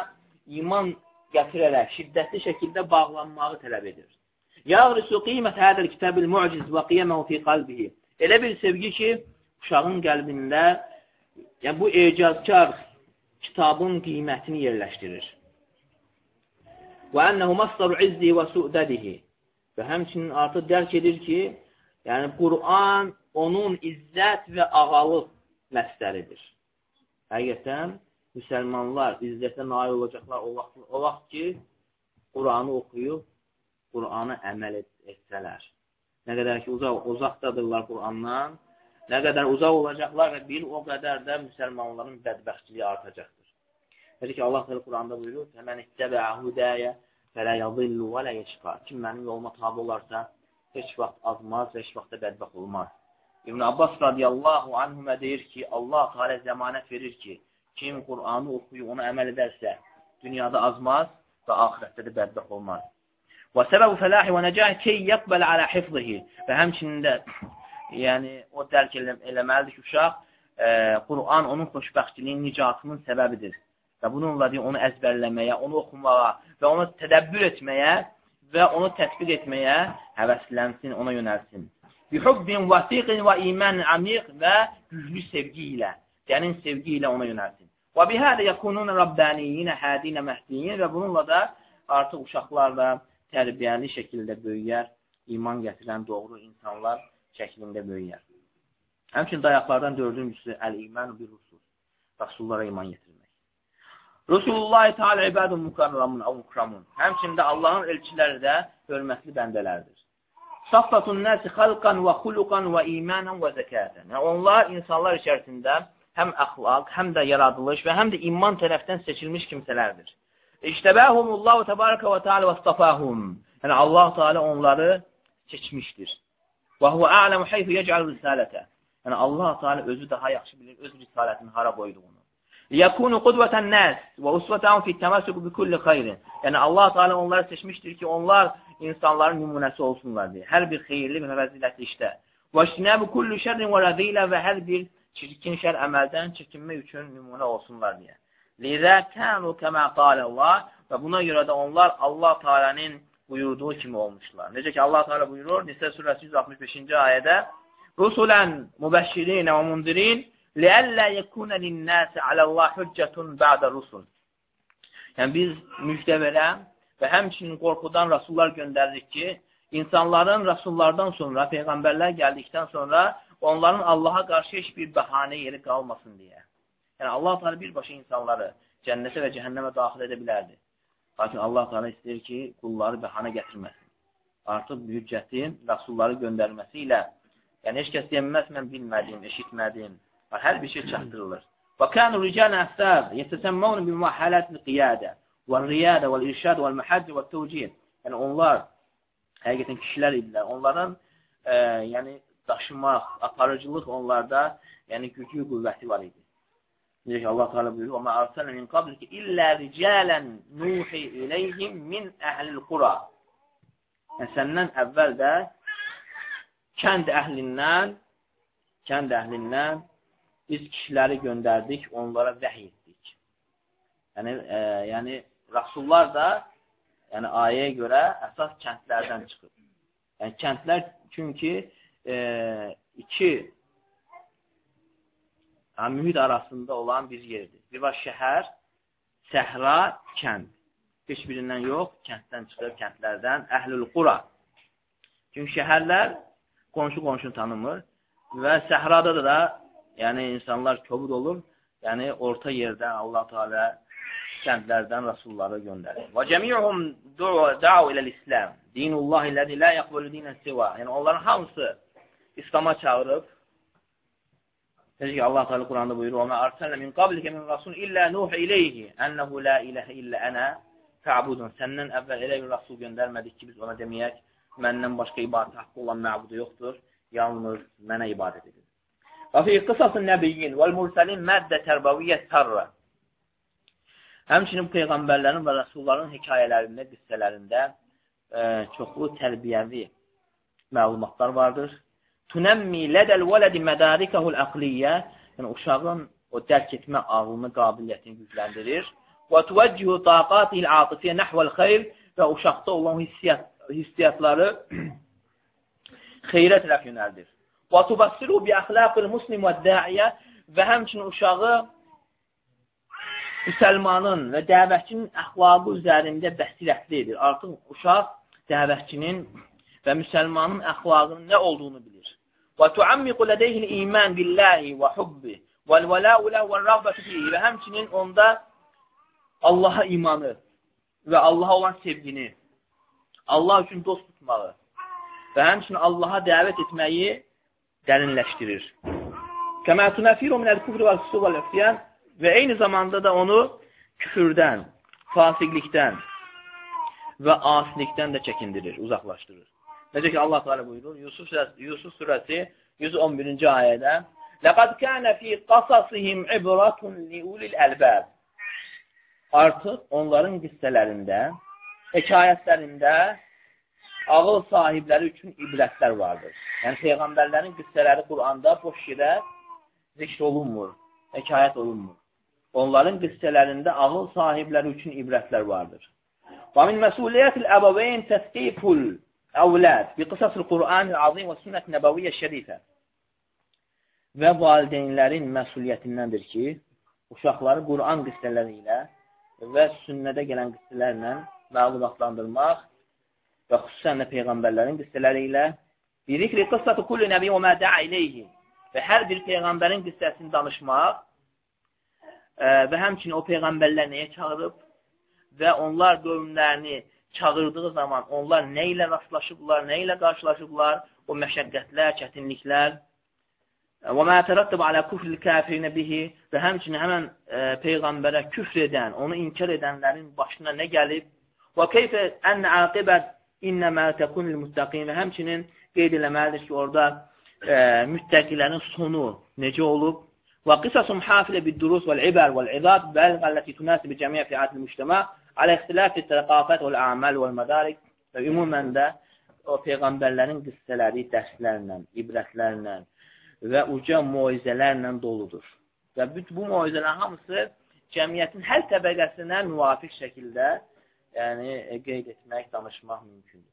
iman gətirərək şiddətli şəkildə bağlanmağı tələb edir. Yağrisu qiymət hədəl kitəbil mu'ciz və qiyəməhu fi qalbihi. Elə bir sevgi ki, uşağın qəlbində yəni bu ecazkar kitabın qiymətini yerləşdirir. Və ənəhu masdaru izzi və su'dədihi. Və həmçinin artıq dərk edir ki, yəni Qur'an onun izzət və ağalıq məsləridir. Həqiqətən müsəlmanlar izzətə nail olacaqlar o vaxt, o vaxt ki, Quranı oxuyub, Quranı əməl et, etsələr. Nə qədər ki, uzaq, uzaqdadırlar Qurandan, nə qədər uzaq olacaqlar və bir o qədər də müsəlmanların bədbəxtçiliyi artacaqdır. Dedi ki, Allah tələ Quranda buyurur, Həmən ittəbə hudəyə fələ yadillu və lə yeşqa. Kim mənim yoluma tabi olarsa, heç vaxt azmaz və heç vaxt da bədbəxt olmaz. İbn Abbas radiyallahu anhümə deyir ki, Allah Teala zəmanət verir ki, Kim Qur'anı oxuyub, ona əməl edərsə, dünyada azmaz və ahirətdə də bədbəx olmaz. Və səbəbu fələhi və nəcəh key yəqbəl alə hifzihi və həmçinin də yəni, o dərk elə eləməlidir ki, uşaq e, Qur'an onun xoşbəxtçiliyin, nicatının səbəbidir. Və bununla deyil, onu əzbərləməyə, onu oxumağa və onu tədəbbür etməyə və onu tətbiq etməyə həvəslənsin, ona yönəlsin. Bihubbin vəsiqin və iman amiq və güclü sevgi ilə, dərin sevgi ilə ona yönəlsin. Və bihədə yəkunun rabbaniyinə hədinə məhdiyin və bununla da artıq uşaqlar da tərbiyəli şəkildə böyüyər, iman gətirən doğru insanlar şəklində böyüyər. Həmçin dayaqlardan dördüncüsü əl-iman bir rusul. Rasullara iman yetirmək. Resulullah Teala ibadun mukarramun av mukramun. Həmçində Allahın elçiləri də hörmətli bəndələrdir. Saffatun nəsi xalqan və xuluqan və imanən və zəkətən. Yəni, onlar insanlar içərisində həm əxlaq, həm də yaradılış və həm də iman tərəfdən seçilmiş kimsələrdir. İştəbəhumullahu təbarəkə və teala və stafahum. Yəni Allah Teala onları seçmişdir. Və huve a'lemu haythu yec'al risalete. Yəni Allah Teala özü daha yaxşı bilir öz risalətini hara qoyduğunu. Liyakunu qudvatan nas və usvatan fi tamassuk bi kulli xeyrin. Yəni Allah Teala onları seçmişdir ki, onlar insanların nümunəsi olsunlar deyə. Hər bir xeyirli və fəzilətli işdə. Və şinəbu kullu şərrin və rəzilə və hər bir çirkin şər əməldən çəkinmək üçün nümunə olsunlar deyə. Lizə kənu kəmə qalə və buna görə də onlar Allah Teala'nın buyurduğu kimi olmuşlar. Necə ki Allah Teala buyurur Nisə surəsi 165-ci ayədə Rusulən mübəşşirin və mundirin liəllə yekunə linnəsi aləllah hüccətun bədə rusul. Yəni biz müjdə verəm və həmçinin qorxudan rasullar göndəririk ki, insanların rasullardan sonra, peyğəmbərlər gəldikdən sonra onların Allaha qarşı heç bir bəhanə yeri qalmasın deyə. Yəni Allah Teala birbaşa insanları cənnətə və cəhənnəmə daxil edə bilərdi. Lakin Allah Teala istəyir ki, qulları bəhanə gətirməsin. Artıq hüccətin rəsulları göndərməsi ilə, yəni heç kəs deyəməz, mən bilmədim, eşitmədim. Hər bir şey çatdırılır. Və kənu rican əsəb, yetəsəmmavun bi və irşad və məhəcc və təvcih. Yəni onlar həqiqətən kişilər idilər. Onların e, yəni daşımaq, aparıcılıq onlarda yəni gücü, qüvvəti var idi. Necə ki, Allah Teala buyurur, "Və ərsəlnə min qabliki illə ricalən nuhi ileyhim min əhlil qura." Yəni səndən əvvəl də kənd əhlindən, kənd əhlindən biz kişiləri göndərdik, onlara vəhy etdik. Yəni, e, yəni Rasullar da yəni ayəyə görə əsas kəndlərdən çıxır. Yəni kəndlər çünki e, iki mühit arasında olan bir yerdir. Bir var şəhər, səhra, kənd. Heç birindən yox, kənddən çıxır, kəndlərdən, əhlül qura. Çünki şəhərlər qonşu-qonşunu tanımır və səhrada da, yəni insanlar kobud olur, yəni orta yerdə Allah Teala kəndlərdən rasulları göndərir. Və cəmi'uhum da'u iləl-İslam. Dinullahi ləzi la yaqbulu dinən siva. Yəni onların hamısı İslam'a çağırıb, Necə ki, Allah Teala Quranda buyurur: "Və mə arsalna min qablikə min rasul illə nuh ileyhi ennehu la ilahe illə ana fa'budun." Səndən əvvəl elə bir rasul göndərmədik ki, biz ona deməyək, məndən başqa ibadət haqqı olan məbudu yoxdur, yalnız mənə ibadət edin. Və fi qısasın nəbiyyin vəl mursalin məddə tərbaviyyə sarra. Həmçinin peyğəmbərlərin və rəsulların hekayələrində, qissələrində e, çoxlu tərbiyəvi məlumatlar vardır tunəmmi lədəl vələdi mədarikəhul əqliyyə, yəni uşağın o dərk etmə ağlını, qabiliyyətini gücləndirir. Və tuvəccihu taqatihil atifiyyə nəhvəl xeyr və uşaqda olan hissiyat, hissiyatları xeyrə tərəf yönəldir. Və tubassiru bi əxlaqil muslim və dəiyə və həmçinin uşağı müsəlmanın və dəvətçinin əxlaqı üzərində bəsirətli edir. Artıq uşaq dəvətçinin və müsəlmanın əxlaqının nə olduğunu bilir. Tuammiqu ladeyhil iman billahi və hubbi vəl vəla'u ləhu və həmçinin onda Allaha imanı və Allaha olan sevgini, Allah üçün dost tutmağı və həmçinin Allaha dəvət etməyi dərinləşdirir. Kəmə tunafiru minəl küfr və füsuq və üsyan və eyni zamanda da onu küfürdən, fasiqlikdən və asilikdən də çəkindirir, uzaqlaşdırır. Necə ki, Allah Teala buyurur, Yusuf, Yusuf surəsi 111-ci ayədə Ləqad kənə fi qasasihim ibratun liulil əlbəb Artıq onların qissələrində, hekayətlərində ağıl sahibləri üçün ibrətlər vardır. Yəni, Peyğəmbərlərin qissələri Quranda boş yerə zikr olunmur, hekayət olunmur. Onların qissələrində ağıl sahibləri üçün ibrətlər vardır. Min məsuliyyətil əbəveyn təsqiful əvləd bi qısasıl Qur'an-ı azim və sünnət nəbəviyyə şərifə və valideynlərin məsuliyyətindəndir ki, uşaqları Qur'an qissələri ilə və sünnədə gələn qissələrlə məlumatlandırmaq və xüsusən də Peyğəmbərlərin qissələri ilə bir zikri qıssatı kulli nəbi və mə də'a ileyhi və hər bir Peyğəmbərin qissəsini danışmaq ə, və həmçinin o Peyğəmbərlər nəyə çağırıb və onlar qövmlərini çağırdığı zaman onlar nə ilə rastlaşıblar, nə ilə qarşılaşıblar, o məşəqqətlər, çətinliklər. Və mə tərəttəb alə küfrül kəfirinə bihi və həmçinin həmən e, Peyğəmbərə küfr edən, onu inkar edənlərin başına nə gəlib? Və keyfə ən aqibət innəmə təkunil müttəqin və həmçinin qeyd eləməlidir ki, orada e, müttəqilərin sonu necə olub? Və qisasum hafilə bid-durus vəl-ibər vəl-izad bəl-əlləti tunəsib cəmiyə fi'atil müştəmə alə ixtilafi təqafət və əməl və mədarik Və ümumən də o Peyğəmbərlərin qıssələri dərslərlə, ibrətlərlə və uca muizələrlə doludur. Və bu muizələr hamısı cəmiyyətin hər təbəqəsinə müvafiq şəkildə yəni, qeyd etmək, danışmaq mümkündür.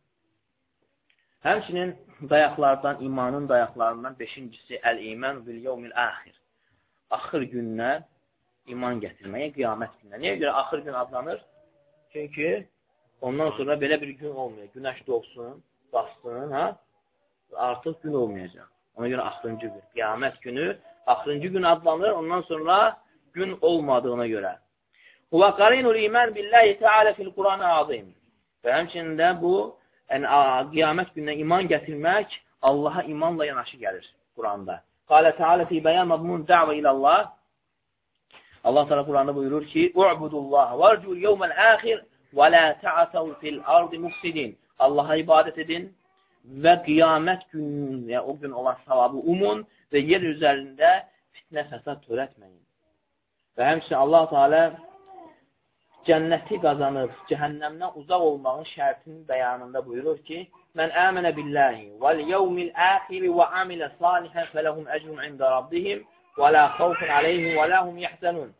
Həmçinin dayaqlardan, imanın dayaqlarından beşincisi əl-iman bil yevmil axir. Axır günlər iman gətirməyə, qiyamət günə. Niyə görə axır gün adlanır? Çünki ondan sonra belə bir gün olmuyor. Günəş doğsun, bassın, hə? artıq gün olmayacaq. Ona görə axırıncı gün. Qiyamət günü axırıncı gün adlanır, ondan sonra gün olmadığına görə. Huvə qarinul iman billahi teala fil Quran-ı azim. Və həmçində bu yəni, qiyamət gününə iman gətirmək Allaha imanla yanaşı gəlir Quranda. Qalə Teala fi bəyan madmun dəvə ilallah Allah Teala Quranda buyurur ki: "U'budullah varcul yevmel ahir və la ta'asav fil ardı mufsidin." Allaha ibadət edin və qiyamət günü, yəni o gün olan savabı umun və yer üzərində fitnə fəsad törətməyin. Və həmçinin Allah Teala cənnəti qazanır, cəhənnəmdən uzaq olmağın şərtinin bəyanında buyurur ki, Mən əmənə billahi vəl yevmil əxiri və amilə salihən fələhum əcrun ində rabbihim və la xavfun aleyhim və la hum yəhzənun.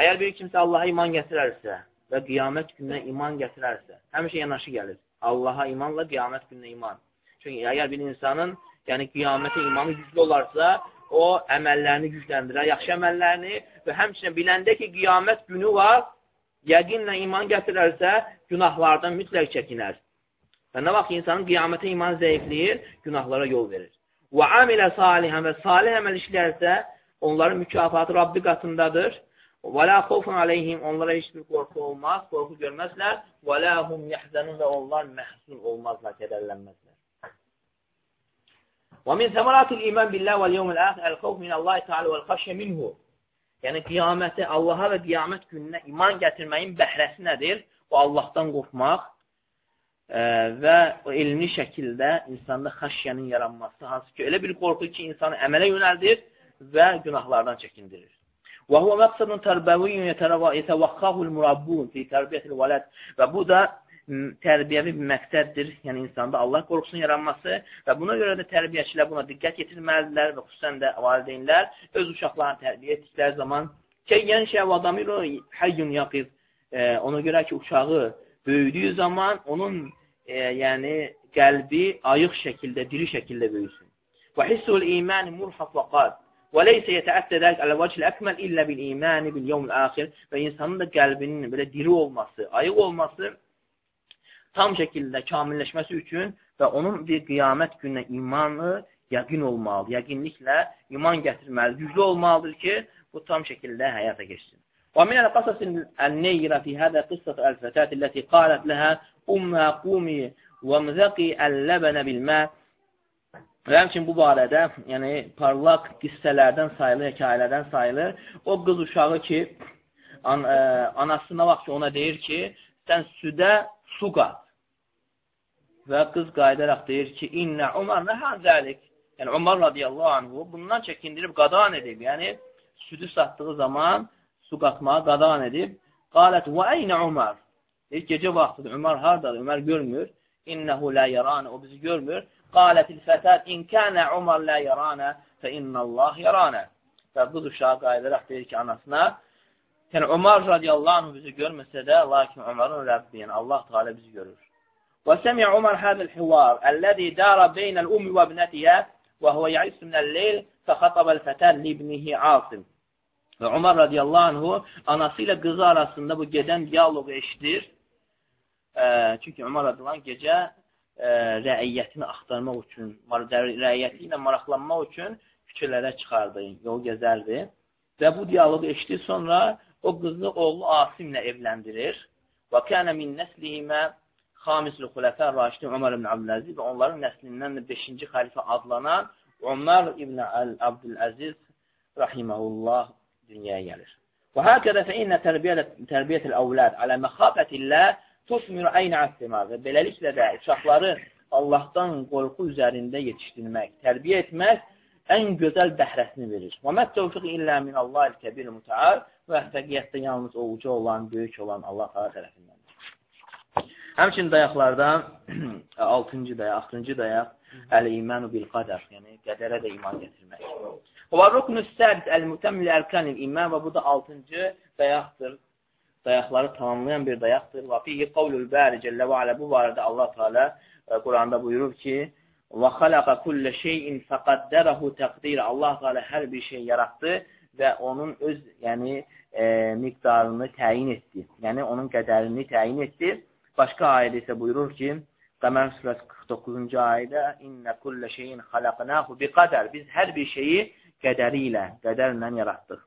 Əgər bir kimsə Allaha iman gətirərsə və qiyamət gününə iman gətirərsə, həmişə yanaşı gəlir. Allaha imanla qiyamət gününə iman. Çünki əgər bir insanın yəni qiyamətə imanı güclü olarsa, o əməllərini gücləndirər, yaxşı əməllərini və həmçinin biləndə ki, qiyamət günü var, yəqinlə iman gətirərsə, günahlardan mütləq çəkinər. Və nə vaxt insanın qiyamətə iman zəifləyir, günahlara yol verir. Və amilə salihən və salih əməl işlərsə, onların mükafatı Rabbi qatındadır. Və la xofun aleyhim, onlara heç bir qorxu olmaz, qorxu görməzlər. Və la hum yəhzənun və onlar məhzun olmazlar, kədərlənməzlər. Və min səmaratil iman billah vəl yevmil əxir əl-xovf minəllahi teala vəl-xəşyə minhu. Yəni, qiyaməti, Allaha və qiyamət gününə iman gətirməyin bəhrəsi nədir? O, Allahdan qorxmaq və elmi şəkildə insanda xəşyənin yaranması, hansı ki, elə bir qorxu ki, insanı əmələ yönəldir və günahlardan çəkindirir. Və huvə məqsadın tərbəviyyün yetəvəqqahul murabbun fi tərbiyyətil vələd və bu da tərbiyəvi bir məqsəddir, yəni insanda Allah qorxusunun yaranması və buna görə də tərbiyəçilər buna diqqət yetirməlidirlər və xüsusən də valideynlər öz uşaqlarını tərbiyə etdikləri zaman kəyyən şəv adamı həyyun yaqiz ona görə ki, uşağı böyüdüyü zaman onun e, yəni qəlbi ayıq şəkildə, diri şəkildə böyüsün. Və hissul iman murhaq və qad və leysə yətəəttə dəlik əl-vəcl əkməl illə bil imani bil yevmil axir və insanın da qəlbinin belə diri olması, ayıq olması tam şəkildə kamilləşməsi üçün və onun bir qiyamət gününə imanı yəqin olmalıdır. Yəqinliklə iman gətirməli, güclü olmalıdır ki, bu tam şəkildə həyata geçsin. ومن القصص النيرة في هذا قصة الفتاة التي قالت لها Ummə qumi və mzəqi əlləbənə bilmə Və həmçin bu barədə, yəni parlaq qissələrdən sayılır, hekayələrdən sayılır. O qız uşağı ki, an, e, ə, anasına vaxt ki, ona deyir ki, sən südə su qat. Və qız qayıdaraq deyir ki, innə Umar nəhən zəlik. Yəni, Umar radiyallahu anhu bundan çəkindirib qadan edib. Yəni, südü satdığı zaman su qatmağa qadan edib. Qalət, və eynə Umar? Deyir, gecə vaxtıdır, Ömər hardadır, Ömər görmür. İnnehu la yarana, o bizi görmür. Qalətil fətət, in kənə Ömər la yarana, fə innallah yarana. Və qız uşağı qayıdaraq deyir ki, anasına, yəni Ömər radiyallahu anh bizi görməsə də, lakin Ömərin Rəbbi, yəni Allah Teala bizi görür. Və səmiyə Ömər hədəl hivar, əlləzi dara beynəl umi və ibnətiyə və huvə yəis minəl leyl fəxatabəl fətən libnihi asim. Və Ömər radiyallahu anhu anası ilə qızı arasında bu gedən diyaloqu eşidir E, çünki radiyallahu anh gecə e, rəiyyətini axtarmaq üçün, rəiyyəti ilə maraqlanmaq üçün fikirlərə çıxardı, yol gəzərdi. Və bu diyaloqu eşidir. Sonra o qızı oğlu Asimlə evləndirir. Və kənə min nəslihimə Xamisul Xulafə Raşidin Ömər ibn Abdüləziz və onların nəslindən də 5-ci xəlifə adlanan Ömər ibn Abdüləziz rahiməhullah dünyaya gəlir. Və həkədə fə innə tərbiyyət-əl əvlad alə məxafətillə tusmiru əynə əstimar və beləliklə də uşaqları Allahdan qorxu üzərində yetişdirmək, tərbiyə etmək ən gözəl bəhrəsini verir. Və mət tövfiq illə min Allah-il kəbir mütəal və həqiqətdə yalnız o uca olan, böyük olan Allah tərəfindən. Həmçin dayaqlardan <clears throat> 6-cı dayaq, 6-cı dayaq əl-imanu bil qadər, yəni qədərə də iman gətirmək. Və ruknu səbd əl-mütəmmil ərkanil iman və bu da 6-cı dayaqdır. Dayaqları tamamlayan bir dayaqdır. Və fihi qavlul bəri cəllə və alə bu barədə Allah Teala e, Quranda buyurur ki, və xalaqa kullə şeyin fəqəddərəhu təqdir. Allah Teala hər bir şey yaratdı və onun öz yəni e, miqdarını təyin etdi. Yəni onun qədərini təyin etdi. Başqa ayədə isə buyurur ki, Qəmər surəsi 49-cu ayədə İnnə kullə şeyin xalaqnahu bi qədər. Biz hər bir şeyi qədəri ilə, qədərlə yaratdıq.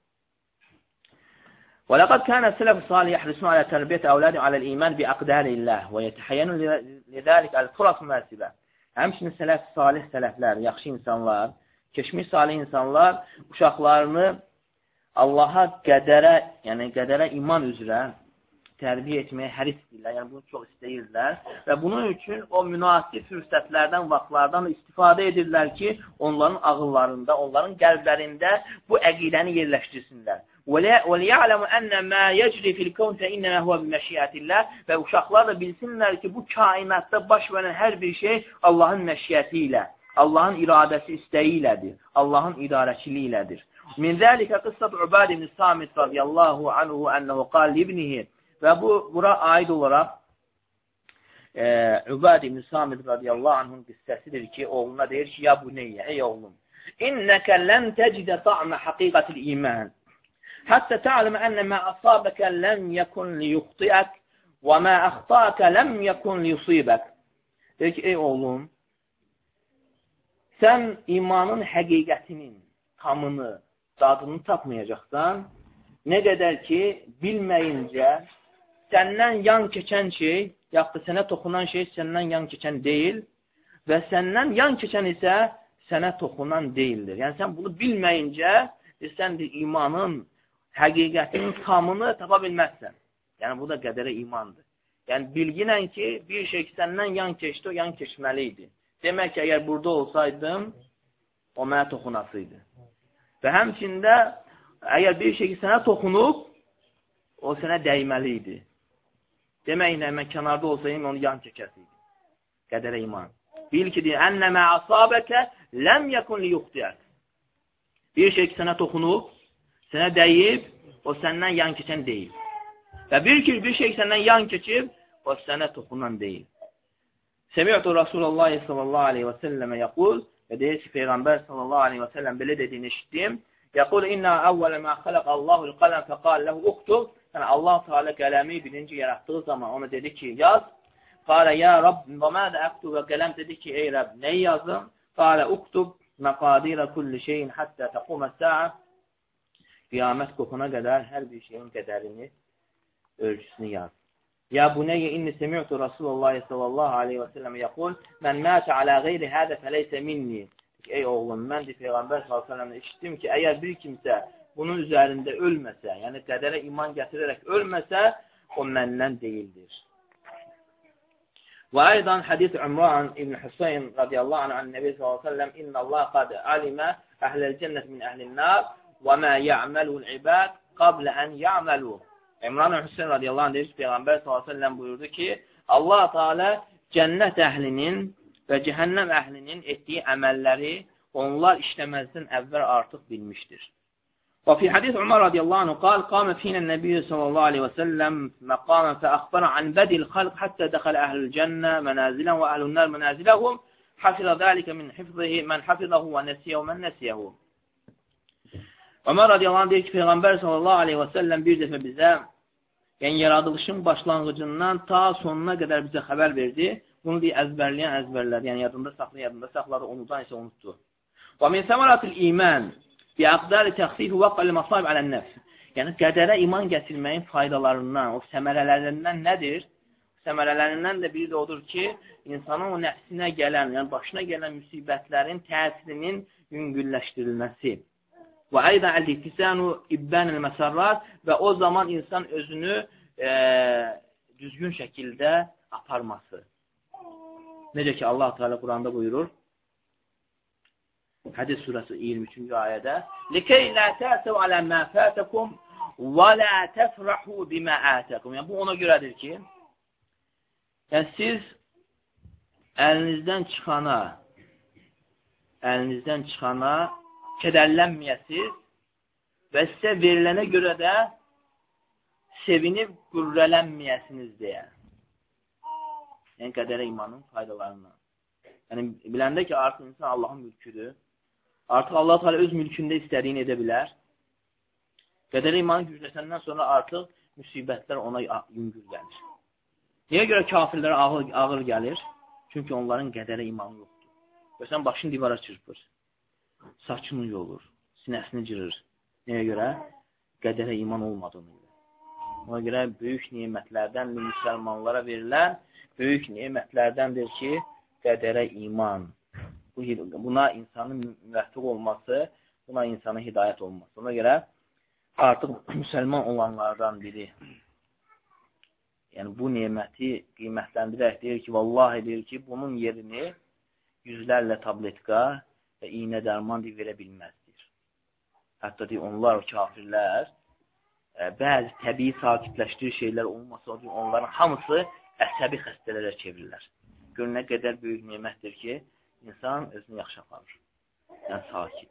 ولقد كان السلف الصالح يحرصون على تربية أولادهم على الإيمان بأقدار الله ويتحينون لذلك الفرص مناسبة. Həmçinin sələf, salih sələflər, yaxşı insanlar, keçmiş salih insanlar uşaqlarını Allaha qədərə, yəni qədərə iman üzrə tərbiyə etməyə həris edirlər, yəni bunu çox istəyirlər və bunun üçün o münasib fürsətlərdən, vaxtlardan istifadə edirlər ki, onların ağıllarında, onların qəlblərində bu əqidəni yerləşdirsinlər. وَلِيَعْلَمُ أَنَّ مَا يَجْرِ فِي الْكَوْنِ فَإِنَّمَا هُوَ بِمَشِيَةِ اللّٰهِ Və uşaqlar da bilsinlər ki, bu kainatda baş verən hər bir şey Allahın məşiyyəti ilə, Allahın iradəsi istəyi ilədir, Allahın idarəçiliyi ilədir. Min zəlikə qıssat Ubad ibn Samit radiyallahu anhu ənəhu qal libnihi Və bu, bura aid olaraq e, Übad ibn Samid radiyallahu anhın qissəsidir ki, oğluna deyir ki, ya bu neyyə, ey oğlum, İnnəkə lən təcidə ta'mə haqiqatil iman. Hətta ta'ləmə ənə mə asabəkə lən yəkun liyuxtiyək və mə əxtəkə ləm yəkun liyusibək. Deyir ki, ey oğlum, sən imanın həqiqətinin tamını, dadını tapmayacaqsan, nə qədər ki, bilməyincə səndən yan keçən şey, yaxud da sənə toxunan şey səndən yan keçən deyil və səndən yan keçən isə sənə toxunan deyildir. Yəni, sən bunu bilməyincə, sən de, imanın, həqiqətinin tamını tapa bilməzsən. Yəni, bu da qədərə imandır. Yəni, bilginlə ki, bir şey ki, səndən yan keçdi, o yan keçməli idi. Demək ki, əgər burada olsaydım, o mənə toxunasıydı. Və həmçində, əgər bir şey ki, sənə toxunub, o sənə dəyməli idi. Deməklə, mən kənarda olsayım, onu yan çəkəsiydim. Qədərə iman. Bil ki, deyir, ənəmə asabəkə ləm yəkun li yuxdiyək. Bir şey ki, sənə toxunub, sənə dəyib, o səndən yan keçən deyil. Və bir ki, bir şey səndən yan keçib, o sənə toxunan deyil. Semiyyətü Rasulullah sallallahu aleyhi və səlləmə yəqul və deyir ki, Peyğəmbər sallallahu aleyhi və səlləm belə dediyini işitdim. Yəqul, inna əvvələ mə xələq Allahul qələm fəqal ləhu uqtub Yəni, Allah Teala qələmi birinci yaratdığı zaman ona dedi ki, yaz. Qalə, ya Rabb, və mədə əqtu və qələm dedi ki, ey Rəbb, nəyi yazdım? Qalə, uqtub məqadirə kulli şeyin həttə təqumə səə. Qiyamət qopuna qədər hər bir şeyin qədərini, ölçüsünü yaz. Ya buneyyə inni semi'tu Rasulullah sallallahu aleyhi və səlləm yəqul, mən mətə alə qeyri hədə fəleysə minni. Ey oğlum, mən de Peyğəmbər sallallahu aleyhi və səlləmlə işitdim ki, əgər bir kimsə bunun üzərində ölməsə, yəni qədərə iman gətirərək ölməsə, o məndən deyildir. Və aydan hadis Ümran İbn Hüseyin radiyallahu anh an Nebi sallallahu aleyhi ve sellem inna Allah qad alimə əhləl cənnət min əhlin nar və mə ya'məlul ibad qablə ən ya'məlu. İmran Hüseyin radiyallahu anh deyir ki, Peyğəmbər sallallahu aleyhi ve sellem buyurdu ki, Allah Teala cənnət əhlinin və cəhənnəm əhlinin etdiyi əməlləri onlar işləməzdən əvvəl artıq bilmişdir. وفي حديث عمر رضي الله عنه قال قام فينا النبي صلى الله عليه وسلم مقاما فأخبر عن بدء الخلق حتى دخل أهل الجنة منازلهم وأهل النار منازلهم حفظ ذلك من حفظه من حفظه ونسيه من نسيه Ömər radiyallahu deyir ki, Peyğəmbər sallallahu aleyhi və səlləm bir dəfə bizə, yəni yaradılışın başlanğıcından ta sonuna qədər bizə xəbər verdi. Bunu deyir, əzbərləyən əzbərlər, yəni yadında saxlayan, yadında saxladı, unudan isə unutdu. Və min səmaratil iman bi əqdari təxfifi vəqqəl masab alən nəfs. Yəni, qədərə iman gətirməyin faydalarından, o səmərələrindən nədir? Səmərələrindən də biri də odur ki, insanın o nəfsinə gələn, yəni başına gələn müsibətlərin təsirinin yüngülləşdirilməsi. Və ayda əl-iktisanu ibbənil məsərrat və o zaman insan özünü e, düzgün şəkildə aparması. Necə ki, Allah Teala Quranda buyurur, Hədis surəsi 23-cü ayədə Likey la alə mə fətəkum və la təfrahu bimə ətəkum. Yəni, bu ona görədir ki, Yəni, siz əlinizdən çıxana, əlinizdən çıxana kədərlənməyəsiz və sizə verilənə görə də sevinib qürrələnməyəsiniz deyə. Yəni, qədərə imanın faydalarından. Yəni, biləndə ki, artıq insan Allahın mülküdür. Artıq Allah Teala öz mülkündə istədiyini edə bilər. Qədərə imanı gücləsəndən sonra artıq müsibətlər ona yüngül gəlir. Niyə görə kafirlərə ağır, ağır gəlir? Çünki onların qədərə imanı yoxdur. Və sən başını divara çırpır. Saçını yolur, sinəsini cırır. Niyə görə? Qədərə iman olmadığını görə. Ona görə böyük nimətlərdəndir müsəlmanlara verilən böyük nimətlərdəndir ki, qədərə iman. Buna insanın müvəffiq olması, buna insana hidayət olması. Ona görə artıq müsəlman olanlardan biri yəni bu neməti qiymətləndirək deyir ki, vallahi deyir ki, bunun yerini yüzlərlə tabletka və iynə dərman deyir, verə bilməzdir. Hətta deyir, onlar, o kafirlər, bəzi təbii sakitləşdirir şeylər olmasa, onların hamısı əsəbi xəstələrə çevrilir. Gör, nə qədər böyük nemətdir ki, insan özünü yaxşı aparır. Yəni, sakit.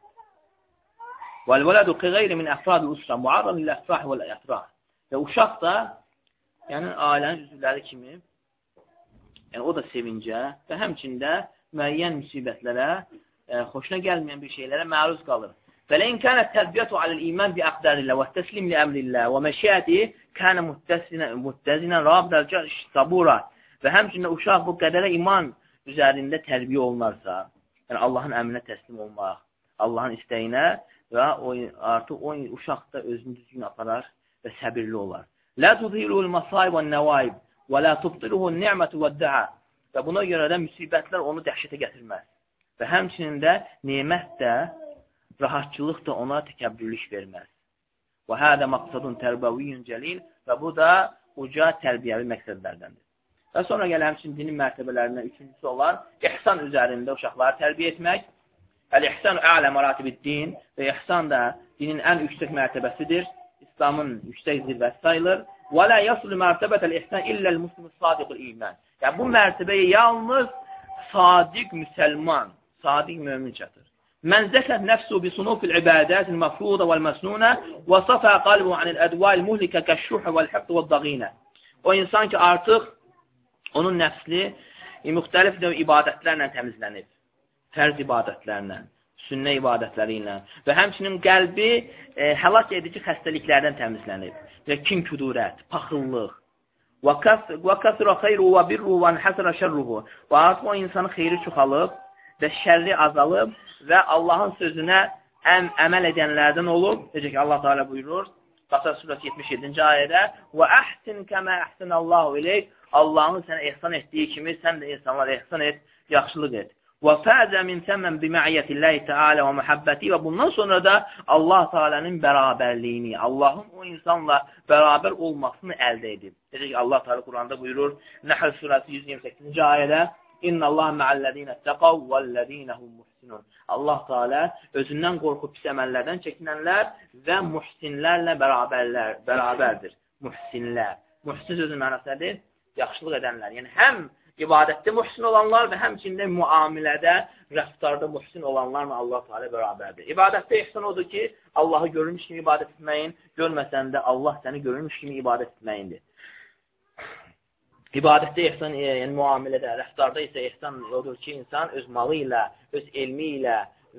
وَالْوَلَدُ قِغَيْرِ مِنْ أَفْرَادِ الْأُسْرَ مُعَرَّمِ لِلْأَفْرَحِ وَالْأَفْرَحِ Və uşaq da, yəni ailənin üzvləri kimi, yəni o da sevincə və həmçində müəyyən müsibətlərə, e, xoşuna gəlməyən bir şeylərə məruz qalır. Belə imkanə təbiyyətu aləl iman bi əqdarillə və təslim li əmrillə və məşiyyəti kənə müttəzinə rabdəlcə sabura və həmçində uşaq bu qədərə iman üzərində tərbiyə olunarsa, yəni Allahın əmrinə təslim olmaq, Allahın istəyinə və o, artıq o uşaq da özünü düzgün aparar və səbirli olar. Lə tudhilul masaib və nəvaib və lə tubtiluhu ni'mətu və də'a və buna görə də müsibətlər onu dəhşətə gətirməz. Və həmçinin də nemət də rahatçılıq da ona təkəbbürlük verməz. Və hədə maqsadun tərbəviyyün cəlil və bu da uca tərbiyəvi məqsədlərdəndir. Və sonra gələ həmçin dinin mərtəbələrindən üçüncüsü olan ihsan üzərində uşaqları tərbiyə etmək. Əl-ihsan ələ maratibid din və ihsan da dinin ən yüksək mərtəbəsidir. İslamın yüksək zirvəsi sayılır. Və lə yasulu mərtəbətəl ihsan illəl muslimu sadiqul iman. Yəni bu mərtəbəyə yalnız sadiq müsəlman, sadiq mömin çatır. Mən zəkət nəfsu bi sunufil ibadətil məfruda vəl məsnunə və safa qalbu anil ədvail muhlikə kəşşuhə vəl həbd vəl dağinə. O insan ki, artıq onun nəfsli e, müxtəlif növ ibadətlərlə təmizlənib. Fərz ibadətlərlə, sünnə ibadətləri ilə və həmçinin qəlbi e, həlak edici xəstəliklərdən təmizlənib. Və kin küdurət, paxıllıq, və kəsrə xeyru və birru və həsrə şərruhu. Və artıq o insanın xeyri çoxalıb və şərri azalıb və Allahın sözünə əm, əməl edənlərdən olub. Necə ki, Allah Teala buyurur, Qasas surəsi 77-ci ayədə və əhsin kəmə əhsinəllahu ileyk Allahın sənə ehsan etdiyi kimi sən də insanlara ehsan et, yaxşılıq et. Və fəzə min səmən bimə'iyyətilləhi Teala və məhəbbəti və bundan sonra da Allah Teala'nın bərabərliyini, Allahın o insanla bərabər olmasını əldə edib. Necə ki, Allah Teala Quranda buyurur, Nəhl surəsi 128-ci ayədə İnna Allah ma'allazina taqav vallazina hum muhsinun. Allah Teala özündən qorxub pis əməllərdən çəkinənlər və muhsinlərlə bərabərlər, bərabərdir. Muhsinlər. Muhsin sözün mənası nədir? Yaxşılıq edənlər. Yəni həm ibadətdə muhsin olanlar və həmçində müamilədə, rəftarda muhsin olanlarla Allah Teala bərabərdir. İbadətdə ihsan odur ki, Allahı görülmüş kimi ibadət etməyin, görməsən də Allah səni görülmüş kimi ibadət etməyindir. İbadətdə ehsan, e, yəni müamilədə, rəftarda isə ehsan odur ki, insan öz malı ilə, öz elmi ilə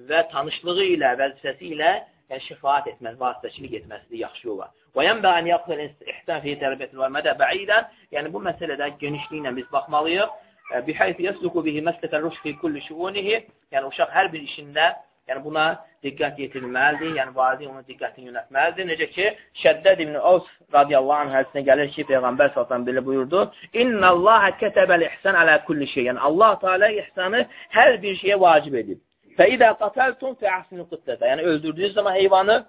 və tanışlığı ilə, vəzifəsi ilə yəni, şifaat etməz, vasitəçilik etməsidir yaxşı yola. Və yənbə ən yaxıl ihsan fi tərbiyyətin və mədə bəidən, yəni bu məsələdə genişliklə biz baxmalıyıq. E, bihayth yasluku bihi məsləkən ruş fi kulli şuunihi, yəni uşaq hər bir işində Yəni buna diqqət yetirilməlidir, yəni valideyn ona diqqətini yönətməlidir. Necə ki, Şəddəd ibn Os radiyallahu anh hədisinə gəlir ki, Peyğəmbər sallallahu belə buyurdu: "İnna Allaha katabəl ihsan ala kulli şey." Yəni Allah Teala ihsanı hər bir şeyə vacib edib. Fə idə qataltum fə ahsinu qitlətə. Yəni öldürdüyünüz zaman heyvanı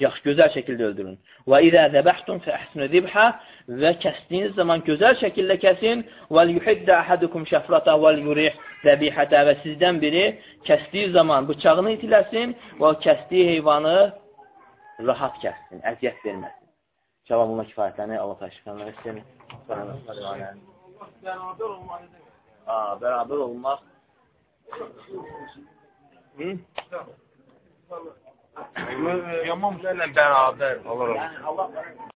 yaxşı, gözəl şəkildə öldürün. Və idə zəbəhtum fə əhsinu zibhə və kəsdiyiniz zaman gözəl şəkildə kəsin. Və yuhiddə əhədukum şəfrata və yurih zəbihətə və sizdən biri kəsdiyi zaman bıçağını itiləsin və kəsdiyi heyvanı rahat kəssin, əziyyət verməsin. Cavabına kifayətləni Allah təşkiləmə etsin. Bərabər olmaq. Ha, bərabər olmaq. Hı? Yaman bərabər. Allah